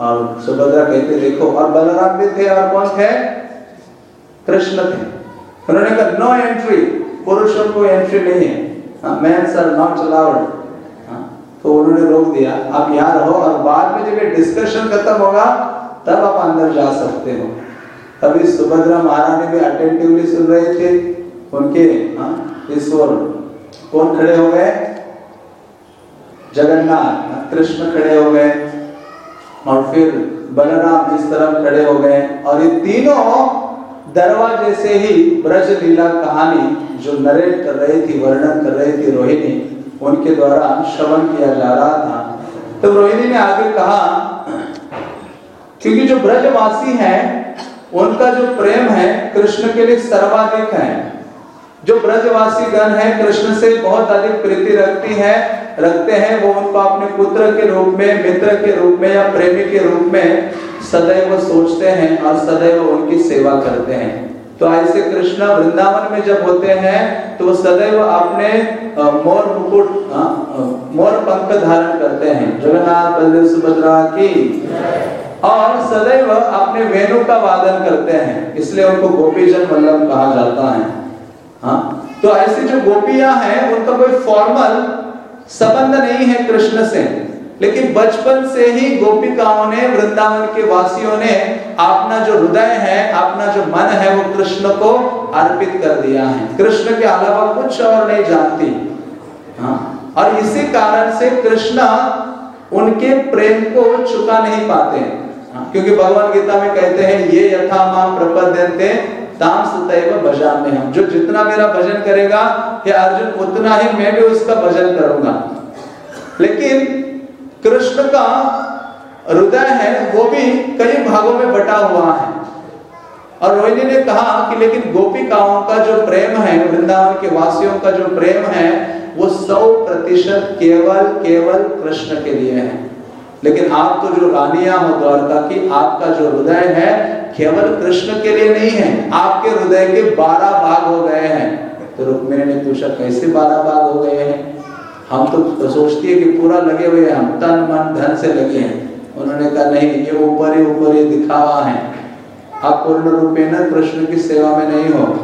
और सुभद्रा कहते देखो, और बलराम भी थे और कौन थे? कृष्ण थे। उन्होंने कहा नो एंट्री पुरुषों को एंट्री नहीं है। मैंस आर नॉट अलाउड तो उन्होंने रोक दिया। आप यहाँ रहो और बाद में जब ये डिस्कशन खत्म होगा तब आप अंदर जा सकते हो। तभी सुभद्रा महारानी भी अटेंटिवली सुन रहे थे। उनके हाँ, ईश्वर कौन खड़े हो गए? जगन्नाथ कृष्ण खड़े हो गए। और फिर बलराम इस तरफ़ खड़े हो गए। और ये तीनों दरवाजे से ही ब्रज लीला कहानी जो नरेट कर रही थी वर्णन कर रही थी रोहिणी उनके द्वारा श्रवण किया जा रहा था। तो रोहिणी ने आगे कहा क्योंकि जो ब्रजवासी हैं, उनका जो प्रेम है, कृष्ण के लिए सर्वाधिक है। जो ब्रजवासी गण है, कृष्ण से बहुत अधिक प्रीति रखती है, रखते हैं, वो उनको अपने पुत्र के रूप में, मित्र के रूप में या प्रेमी के रूप में सदैव सोचते हैं और सदैव उनकी सेवा करते हैं। तो ऐसे कृष्ण वृंदावन में जब होते हैं तो वो सदैव अपने मोर मुकुट मोर पंख धारण करते हैं। जगन्नाथ, बलदेव, सुभद्रा की। और सदैव अपने वेणु का वादन करते हैं इसलिए उनको गोपीजन वल्लभ कहा जाता है। हाँ? तो ऐसी जो गोपियाँ हैं उनका कोई फॉर्मल संबंध नहीं है कृष्ण से लेकिन बचपन से ही गोपिकाओं ने वृंदावन के वासियों ने अपना जो हृदय है अपना जो मन है वो कृष्ण को अर्पित कर दिया है। कृष्ण के अलावा कुछ और नहीं जानती। हाँ? और इसी कारण से कृष्ण उनके प्रेम को चुका नहीं पाते। हाँ, क्योंकि भगवान गीता में कहते हैं, ये यथा माँ प्रपद्यंते भजन में हम जो जितना मेरा भजन करेगा, हे अर्जुन, उतना ही मैं भी उसका भजन करूँगा। लेकिन कृष्ण का हृदय है, वो भी कई भागों में बटा हुआ है। और रोहिणी ने कहा कि लेकिन गोपिकाओं का जो प्रेम है, वृंदावन के वासियों का जो प्रेम है, वो सौ प्रतिशत केवल केवल कृष्ण के लिए है। लेकिन आप तो जो रानिया हो द्वारका की, आपका जो हृदय है, केवल कृष्ण के लिए नहीं है, आपके हृदय के बारह भाग हो गए हैं। तो रुक्मिणी ने पूछा, कैसे बारह भाग हो गए हैं? हम तो सोचती है कि पूरा लगे हुए हम तन, मन, धन से लगे हैं। उन्होंने कहा, नहीं, ये ऊपर ही ऊपर ही दिखावा है। आप पूर्ण रूपे न कृष्ण की सेवा में नहीं हो।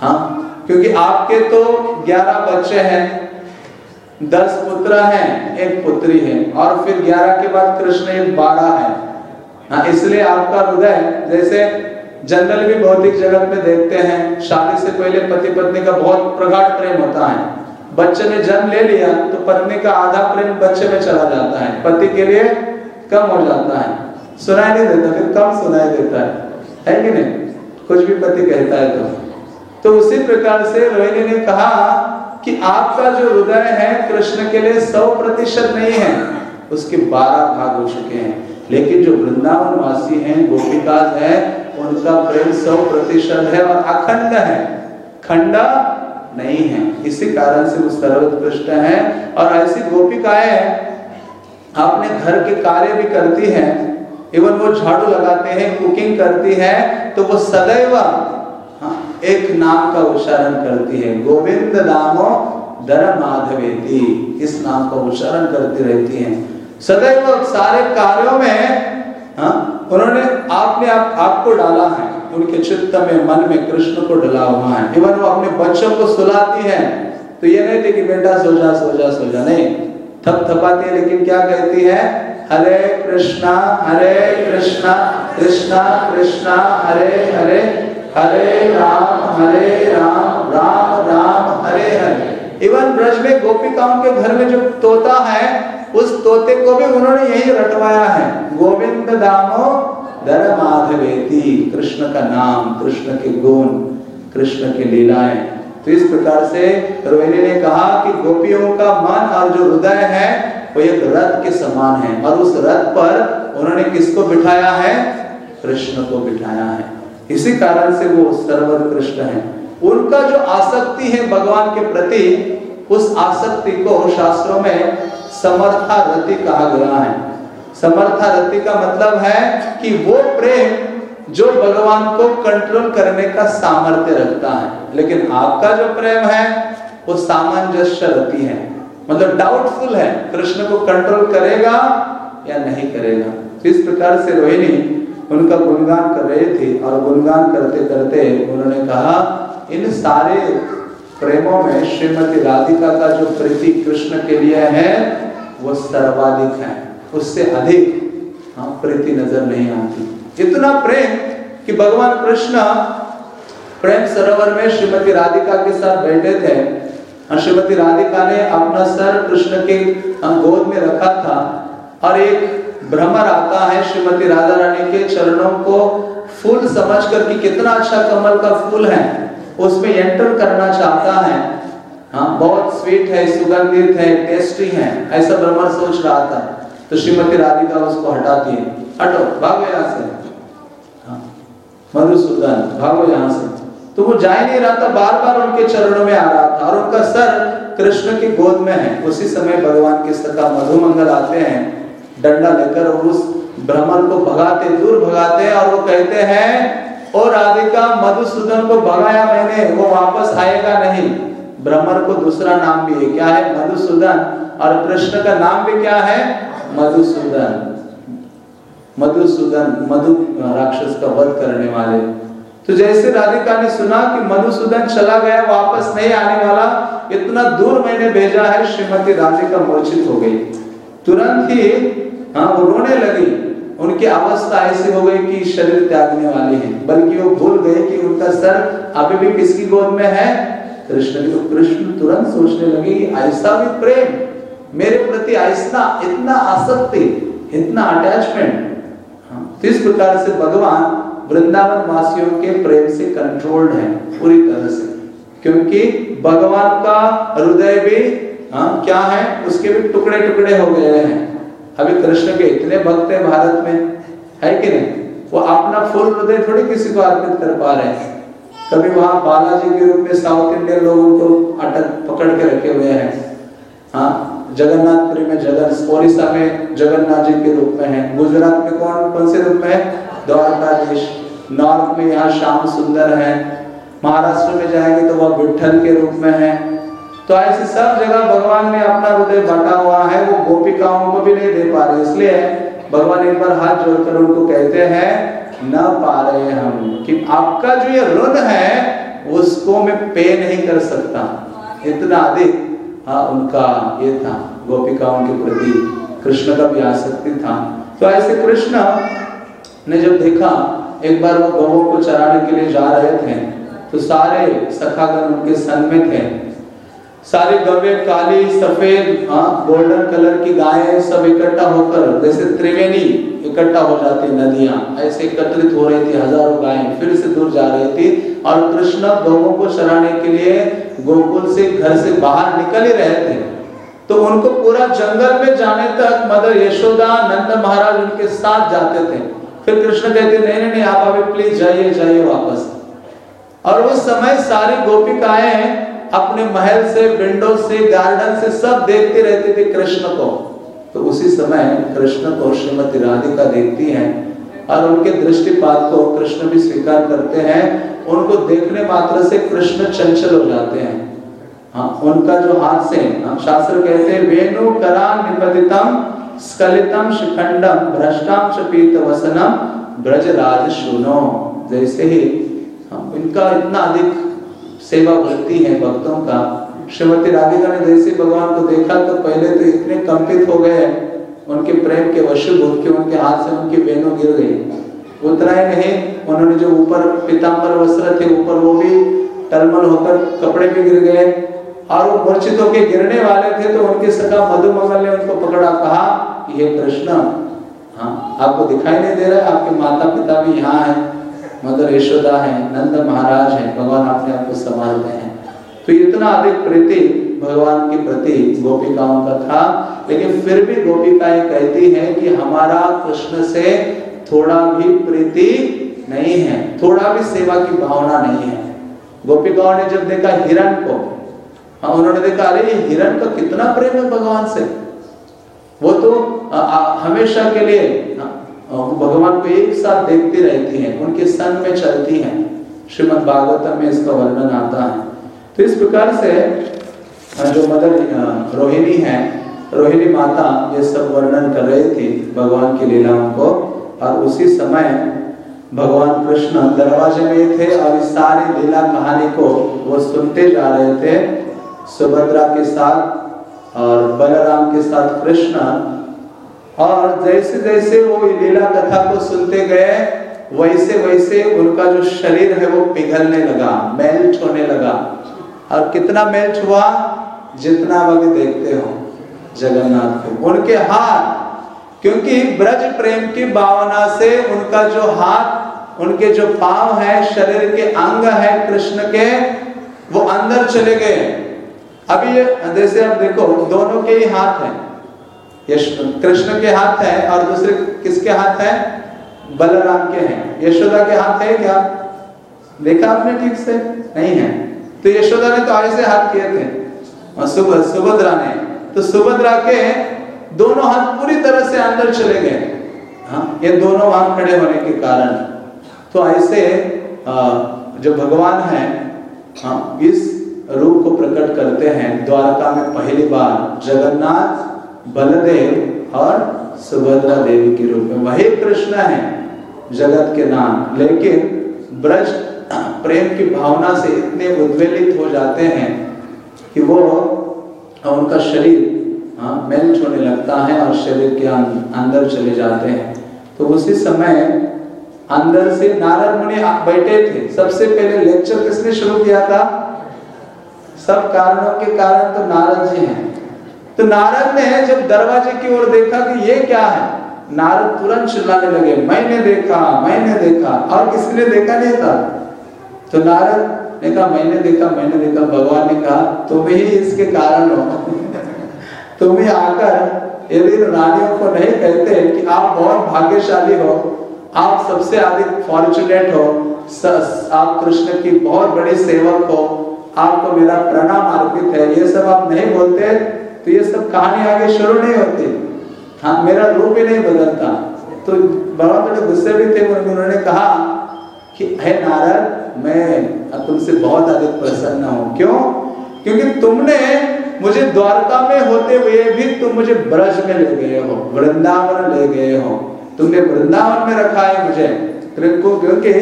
हाँ क्योंकि आपके तो ग्यारह बच्चे हैं दस पुत्र हैं, एक पुत्री है। और फिर ग्यारह के बाद कृष्ण एक बारह है। हाँ इसलिए आपका हृदय जैसे जनरल भी भौतिक जगत में देखते हैं, शादी से पहले पति पत्नी का बहुत प्रगाढ़ प्रेम होता है। बच्चे ने जन्म ले लिया तो पत्नी का आधा प्रेम बच्चे में चला जाता है। पति के लिए कम हो जाता है। सुनाई नहीं देता, फिर कम सुनाई देता है। है कि नहीं? कुछ भी पति कहता है तो। तो उसी प्रकार से रोहिणी ने कहा कि आपका जो हृदय है कृष्ण के लिए सौ प्रतिशत नहीं है, उसके बारह भाग हो चुके हैं। लेकिन जो वृंदावन वासी हैं, गोपिकाज है, उनका प्रेम सौ प्रतिशत है और अखंड है। खंडा नहीं है। इसी कारण से वो सर्वोत्कृष्ट है और ऐसी गोपिकाएँ अपने घर के कार्य भी करती हैं। इवन वो झाड़ू लगाते हैं कुकिंग करती है तो वो सदैव एक नाम का उच्चारण करती है, गोविंद नामो दर माधवेती इस नाम का उच्चारण करती रहती हैं? सदैव सारे कार्यों में हाँ उन्होंने आपने आप, आपको डाला है। उनके चित्त में, मन में कृष्ण को डला हुआ है। इवन वो अपने बच्चों को सुलाती है। तो ये नहीं थी कि बेटा सो जा सो जा सो जा। नहीं, थप थपाती है, लेकिन क्या कहती है? हरे कृष्णा हरे कृष्णा कृष्णा कृष्णा, हरे हरे। हरे राम हरे राम राम राम, हरे हरे। इवन ब्रज में गोपिकाओं के घर में जो तोता है, उस तोते को भी उन्होंने यही रटवाया है। गोविंद दामो दर कृष्ण का नाम, कृष्ण के गुण, कृष्ण की लीलाएँ। तो इस प्रकार से रोहिणी ने कहा कि गोपियों का मन और जो हृदय है, वो एक रथ के समान है। और उस रथ पर उन्होंने किसको बिठाया है? कृष्ण को बिठाया है। इसी कारण से वो सर्वोत्कृष्ट है। उनका जो आसक्ति है भगवान के प्रति, उस आसक्ति को शास्त्रों में समर्था रति कहा गया है। समर्था रति का मतलब है कि वो प्रेम जो भगवान को कंट्रोल करने का सामर्थ्य रखता है। लेकिन आपका जो प्रेम है, वो सामंजस्य रति है। मतलब डाउटफुल है, कृष्ण को कंट्रोल करेगा या नहीं करेगा। इस प्रकार से रोहिणी उनका गुणगान कर रहे थे और गुणगान करते करते उन्होंने कहा, इन सारे प्रेमों में श्रीमती राधिका का जो प्रीति कृष्ण के लिए है, वो सर्वाधिक है। उससे अधिक हाँ प्रीति नज़र नहीं आती। इतना प्रेम कि भगवान कृष्ण प्रेम सरोवर में श्रीमती राधिका के साथ बैठे थे। श्रीमती राधिका ने अपना सर कृष्ण के गोद में रखा था। और एक भ्रमर आता है श्रीमती राधा रानी के चरणों को। फूल समझ कर कि कितना अच्छा कमल का फूल है उसमें एंटर करना चाहता है। हाँ बहुत स्वीट है सुगंधित है टेस्टी है ऐसा भ्रमर सोच रहा था। तो श्रीमती राधिका उसको हटाती है। हटो भागो यहाँ से। हाँ, मधुसूदन भागो यहाँ से। तो वो जा ही नहीं रहा था बार बार उनके चरणों में आ रहा था और उनका सर कृष्ण की गोद में है। उसी समय भगवान के सका मधुमंगल आते हैं। डंडा लेकर उस भ्रमण को भगाते, दूर भगाते और वो कहते हैं और राधिका, मधुसूदन को भगाया मैंने, वो वापस आएगा नहीं। भ्रमर को दूसरा नाम भी है, क्या है? मधुसूदन। और कृष्ण का नाम भी क्या है? मधुसूदन। मधुसूदन, मधु राक्षस का वध करने वाले। तो जैसे राधिका ने सुना कि मधुसूदन चला गया, वापस नहीं आने वाला, इतना दूर मैंने भेजा है, श्रीमती राधिका मूर्छित हो गई। तुरंत ही हाँ वो रोने लगी। उनकी अवस्था ऐसी हो गई कि शरीर त्यागने वाली है। बल्कि वो भूल गए कि उनका सर अभी भी किसकी गोद में है? कृष्ण की कृष्ण तुरंत सोचने लगे ऐसा भी प्रेम मेरे प्रति ऐसा इतना आसक्ति इतना अटैचमेंट हाँ, तो इस प्रकार से भगवान वृंदावन वासियों के प्रेम से कंट्रोल्ड है पूरी तरह से। क्योंकि भगवान का हृदय भी हाँ, क्या है? उसके भी टुकड़े टुकड़े हो गए हैं। अभी कृष्ण के इतने भक्त हैं भारत में है कि नहीं? वो अपना फुल हृदय थोड़ी किसी को अर्पित कर पा रहे हैं। कभी वहाँ बालाजी के रूप में साउथ इंडियन लोगों को अटक पकड़ के रखे हुए हैं। हाँ जगन्नाथपुरी में जगन ओडिशा में जगन्नाथ जी के रूप में है। गुजरात में कौन कौन से रूप में है? द्वारकाधीश। नॉर्थ में यहाँ श्याम सुंदर है। महाराष्ट्र में जाएँगे तो वह विठल के रूप में है। तो ऐसे सब जगह भगवान ने अपना हृदय बांटा हुआ है, वो गोपिकाओं को भी नहीं दे पा रहे। इसलिए भगवान एक बार हाथ जोड़कर उनको कहते हैं, न पा रहे हम। कि आपका जो ये ऋण है, उसको मैं पे नहीं कर सकता। इतना अधिक हाँ उनका ये था, गोपिकाओं के प्रति कृष्ण का भी आसक्ति था। तो ऐसे कृष्ण ने जब देखा, एक बार वो गवों को चराने के लिए जा रहे थे तो सारे सखागण उनके संग में थे। सारी गवे काली, सफ़ेद हाँ गोल्डन कलर की गायें सब इकट्ठा होकर, जैसे त्रिवेणी इकट्ठा हो जाती नदियाँ, ऐसे एकत्रित हो रही थी हज़ारों गायें, फिर से दूर जा रही थी और कृष्ण गौों को चराने के लिए गोकुल से घर से बाहर निकल ही रहे थे। तो उनको पूरा जंगल में जाने तक मदर यशोदा, नंद महाराज उनके साथ जाते थे। फिर कृष्ण कहते, नहीं नहीं आप अभी प्लीज़ जाइए जाइए वापस। और उस समय सारी गोपिकाएँ अपने महल से विंडो से गार्डन से सब देखते रहते थे कृष्ण को। तो उसी समय कृष्ण को श्रीमती राधिका देखती हैं और उनके दृष्टिपात को कृष्ण भी स्वीकार करते हैं। उनको देखने मात्र से कृष्ण चंचल हो जाते हैं। हाँ उनका जो हाथ से शास्त्र कहते हैं, वेणु करा निपतितम, स्खलितम शिखंडम, भ्रष्टाम चपीत वसनम, ब्रजराज सुनो जैसे ही हम इनका इतना अधिक सेवा बढ़ती है भक्तों का। श्रीमती राधिका ने जैसे भगवान को देखा तो पहले तो इतने कंपित हो गए उनके प्रेम के वशीभूत के उनके हाथ से उनकी बेनों गिर गई। उतना ही नहीं, उन्होंने जो ऊपर पीताम्बर वस्त्र थे, ऊपर वो भी टलमल होकर कपड़े भी गिर गए। और वो मूर्छित होकर गिरने वाले थे तो उनके सका मधुमंगल ने उनको पकड़ा, कहा कि हे कृष्ण हाँ आपको दिखाई नहीं दे रहा, आपके माता पिता भी यहाँ है। मदर यशोदा है नंद महाराज है भगवान अपने आप को संभालते हैं। तो इतना अधिक प्रीति भगवान के प्रति गोपिकाओं का था लेकिन फिर भी गोपिकाएँ कहती हैं कि हमारा कृष्ण से थोड़ा भी प्रीति नहीं है थोड़ा भी सेवा की भावना नहीं है। गोपिकाओं ने जब देखा हिरण को हाँ उन्होंने देखा अरे ये हिरण का कितना प्रेम है भगवान से। वो तो आ, आ, हमेशा के लिए हाँ, भगवान को एक साथ देखती रहती हैं उनके संग में चलती हैं। श्रीमद भागवतम में इसका वर्णन आता है। तो इस प्रकार से जो मदर रोहिणी है रोहिणी माता ये सब वर्णन कर रही थी भगवान की लीलाओं को। और उसी समय भगवान कृष्ण दरवाजे में थे और इस सारी लीला कहानी को वो सुनते जा रहे थे। सुभद्रा के साथ और बलराम के साथ कृष्ण और जैसे जैसे वो लीला कथा को सुनते गए, वैसे वैसे उनका जो शरीर है वो पिघलने लगा, मेल्ट होने लगा। और कितना मेल्ट हुआ? जितना वह देखते हो, जगन्नाथ को उनके हाथ, क्योंकि ब्रज प्रेम की भावना से उनका जो हाथ, उनके जो पाँव है, शरीर के अंग है कृष्ण के, वो अंदर चले गए। अभी ये, जैसे आप देखो, दोनों के ही हाथ हैं। कृष्ण के हाथ है और दूसरे किसके हाथ है? बलराम के हैं। यशोदा के हाथ है क्या? देखा आपने ठीक से? नहीं है। तो यशोदा ने तो ऐसे हाथ किए थे। और सुभद्रा ने। तो सुभद्रा के दोनों हाथ पूरी तरह से अंदर चले गए। हाँ ये दोनों वहाँ खड़े होने के कारण। तो ऐसे जो भगवान है हाँ इस रूप को प्रकट करते हैं, द्वारका में पहली बार जगन्नाथ बलदेव और सुभद्रा देवी के रूप में। वही कृष्ण है जगत के नाम। लेकिन ब्रज प्रेम की भावना से इतने उद्वेलित हो जाते हैं कि वो उनका शरीर हाँ मेल्ट होने लगता है और शरीर के अं-, अंदर चले जाते हैं। तो उसी समय अंदर से नारद मुनि बैठे थे। सबसे पहले लेक्चर किसने शुरू किया था? सब कारणों के कारण तो नारद जी हैं। तो नारद ने जब दरवाजे की ओर देखा कि ये क्या है, नारद तुरंत चिल्लाने लगे, मैंने देखा मैंने देखा। और किसी ने देखा? नहीं था। तो नारद ने कहा, मैंने देखा मैंने देखा। भगवान ने कहा, तुम ही इसके कारण हो। तुम ही आकर यदि रानियों को नहीं कहते कि आप बहुत भाग्यशाली हो, आप सबसे अधिक फॉर्चुनेट हो आप कृष्ण की बहुत बड़ी सेवक हो, आपको मेरा प्रणाम अर्पित है। ये सब आप नहीं बोलते? तो ये सब कहानी आगे शुरू नहीं होती। हाँ मेरा रूप ही नहीं बदलता। तो बाबा थोड़े गुस्से भी थे उन्होंने कहा कि, है नारद, मैं तुमसे बहुत अधिक प्रसन्न हूँ। क्यों? क्योंकि तुमने मुझे द्वारका में होते हुए भी तुम मुझे ब्रज में ले गए हो, वृंदावन ले गए हो। तुमने वृंदावन में रखा है मुझे। क्योंकि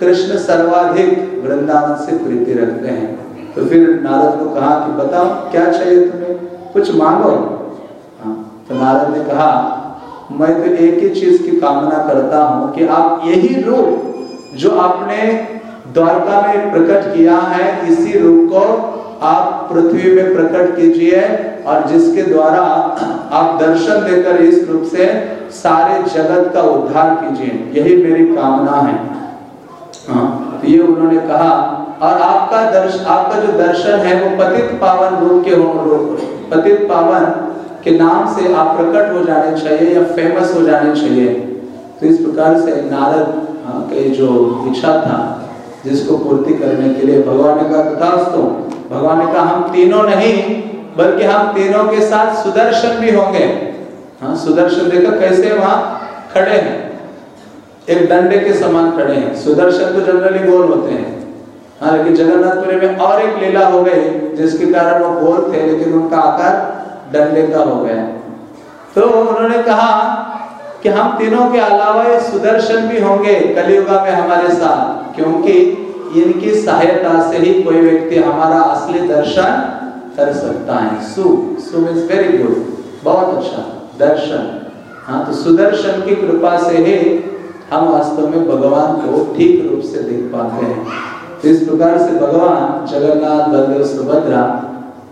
कृष्ण सर्वाधिक वृंदावन से प्रीति रखते हैं। तो फिर नारद को कहा कि, बताओ, क्या चाहिए तुम्हें? कुछ मांगो। तो नारद ने कहा मैं तो एक ही चीज़ की कामना करता हूँ कि आप यही रूप जो आपने द्वारका में प्रकट किया है इसी रूप को आप पृथ्वी में प्रकट कीजिए और जिसके द्वारा आप दर्शन देकर इस रूप से सारे जगत का उद्धार कीजिए। यही मेरी कामना है। हाँ, तो ये उन्होंने कहा और आपका दर्शन आपका जो दर्शन है वो पतित पावन रूप के हो पतित पावन के नाम से आप प्रकट हो जाने चाहिए या फ़ेमस हो जाने चाहिए। तो इस प्रकार से नारद के जो इच्छा था, जिसको पूर्ति करने के लिए भगवान ने कहा, तथास्तु, भगवान ने कहा, हम तीनों नहीं, बल्कि हम तीनों के साथ सुदर्शन भी होंगे। हाँ सुदर्शन देखा कैसे वहाँ खड़े हैं। एक डंडे के समान खड़े हैं। सुदर्शन तो जनरली गोल होते हैं। हाँ लेकिन जगन्नाथपुरी में और एक लीला हो गई, जिसके कारण वो गोल थे, लेकिन उनका आकार डंडे का हो गया। तो उन्होंने कहा कि हम तीनों के अलावा ये सुदर्शन भी होंगे कलयुगा में हमारे साथ, क्योंकि इनकी सहायता से ही कोई व्यक्ति हमारा असली दर्शन कर सकता है। सु सु वेरी गुड बहुत अच्छा। दर्शन। हाँ तो सुदर्शन की कृपा से ही हम वास्तव में भगवान को ठीक रूप से देख पाते हैं। इस प्रकार से भगवान जगन्नाथ बलदेव सुभद्रा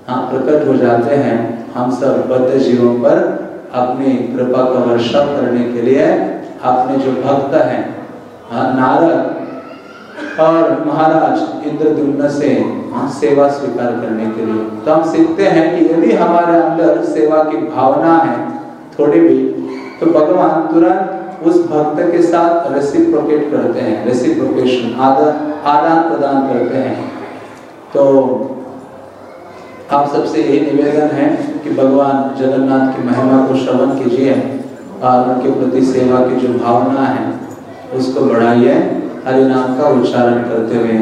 हाँ प्रकट हो जाते हैं हम सब बद्ध जीवों पर अपनी कृपा का वर्षा करने के लिए अपने जो भक्त हैं हाँ, नारद और महाराज इंद्रदुम्न से हाँ, सेवा स्वीकार करने के लिए। तो हम सीखते हैं कि यदि हमारे अंदर सेवा की भावना है थोड़ी भी तो भगवान तुरंत उस भक्त के साथ रेसिप्रोकेट करते हैं रेसिप्रोकेशन आदान आदान प्रदान करते हैं। तो आप सबसे यही निवेदन है कि भगवान जगन्नाथ की महिमा को श्रवण कीजिए और उनके प्रति सेवा की जो भावना है, उसको बढ़ाइए। हरि नाम का उच्चारण करते हुए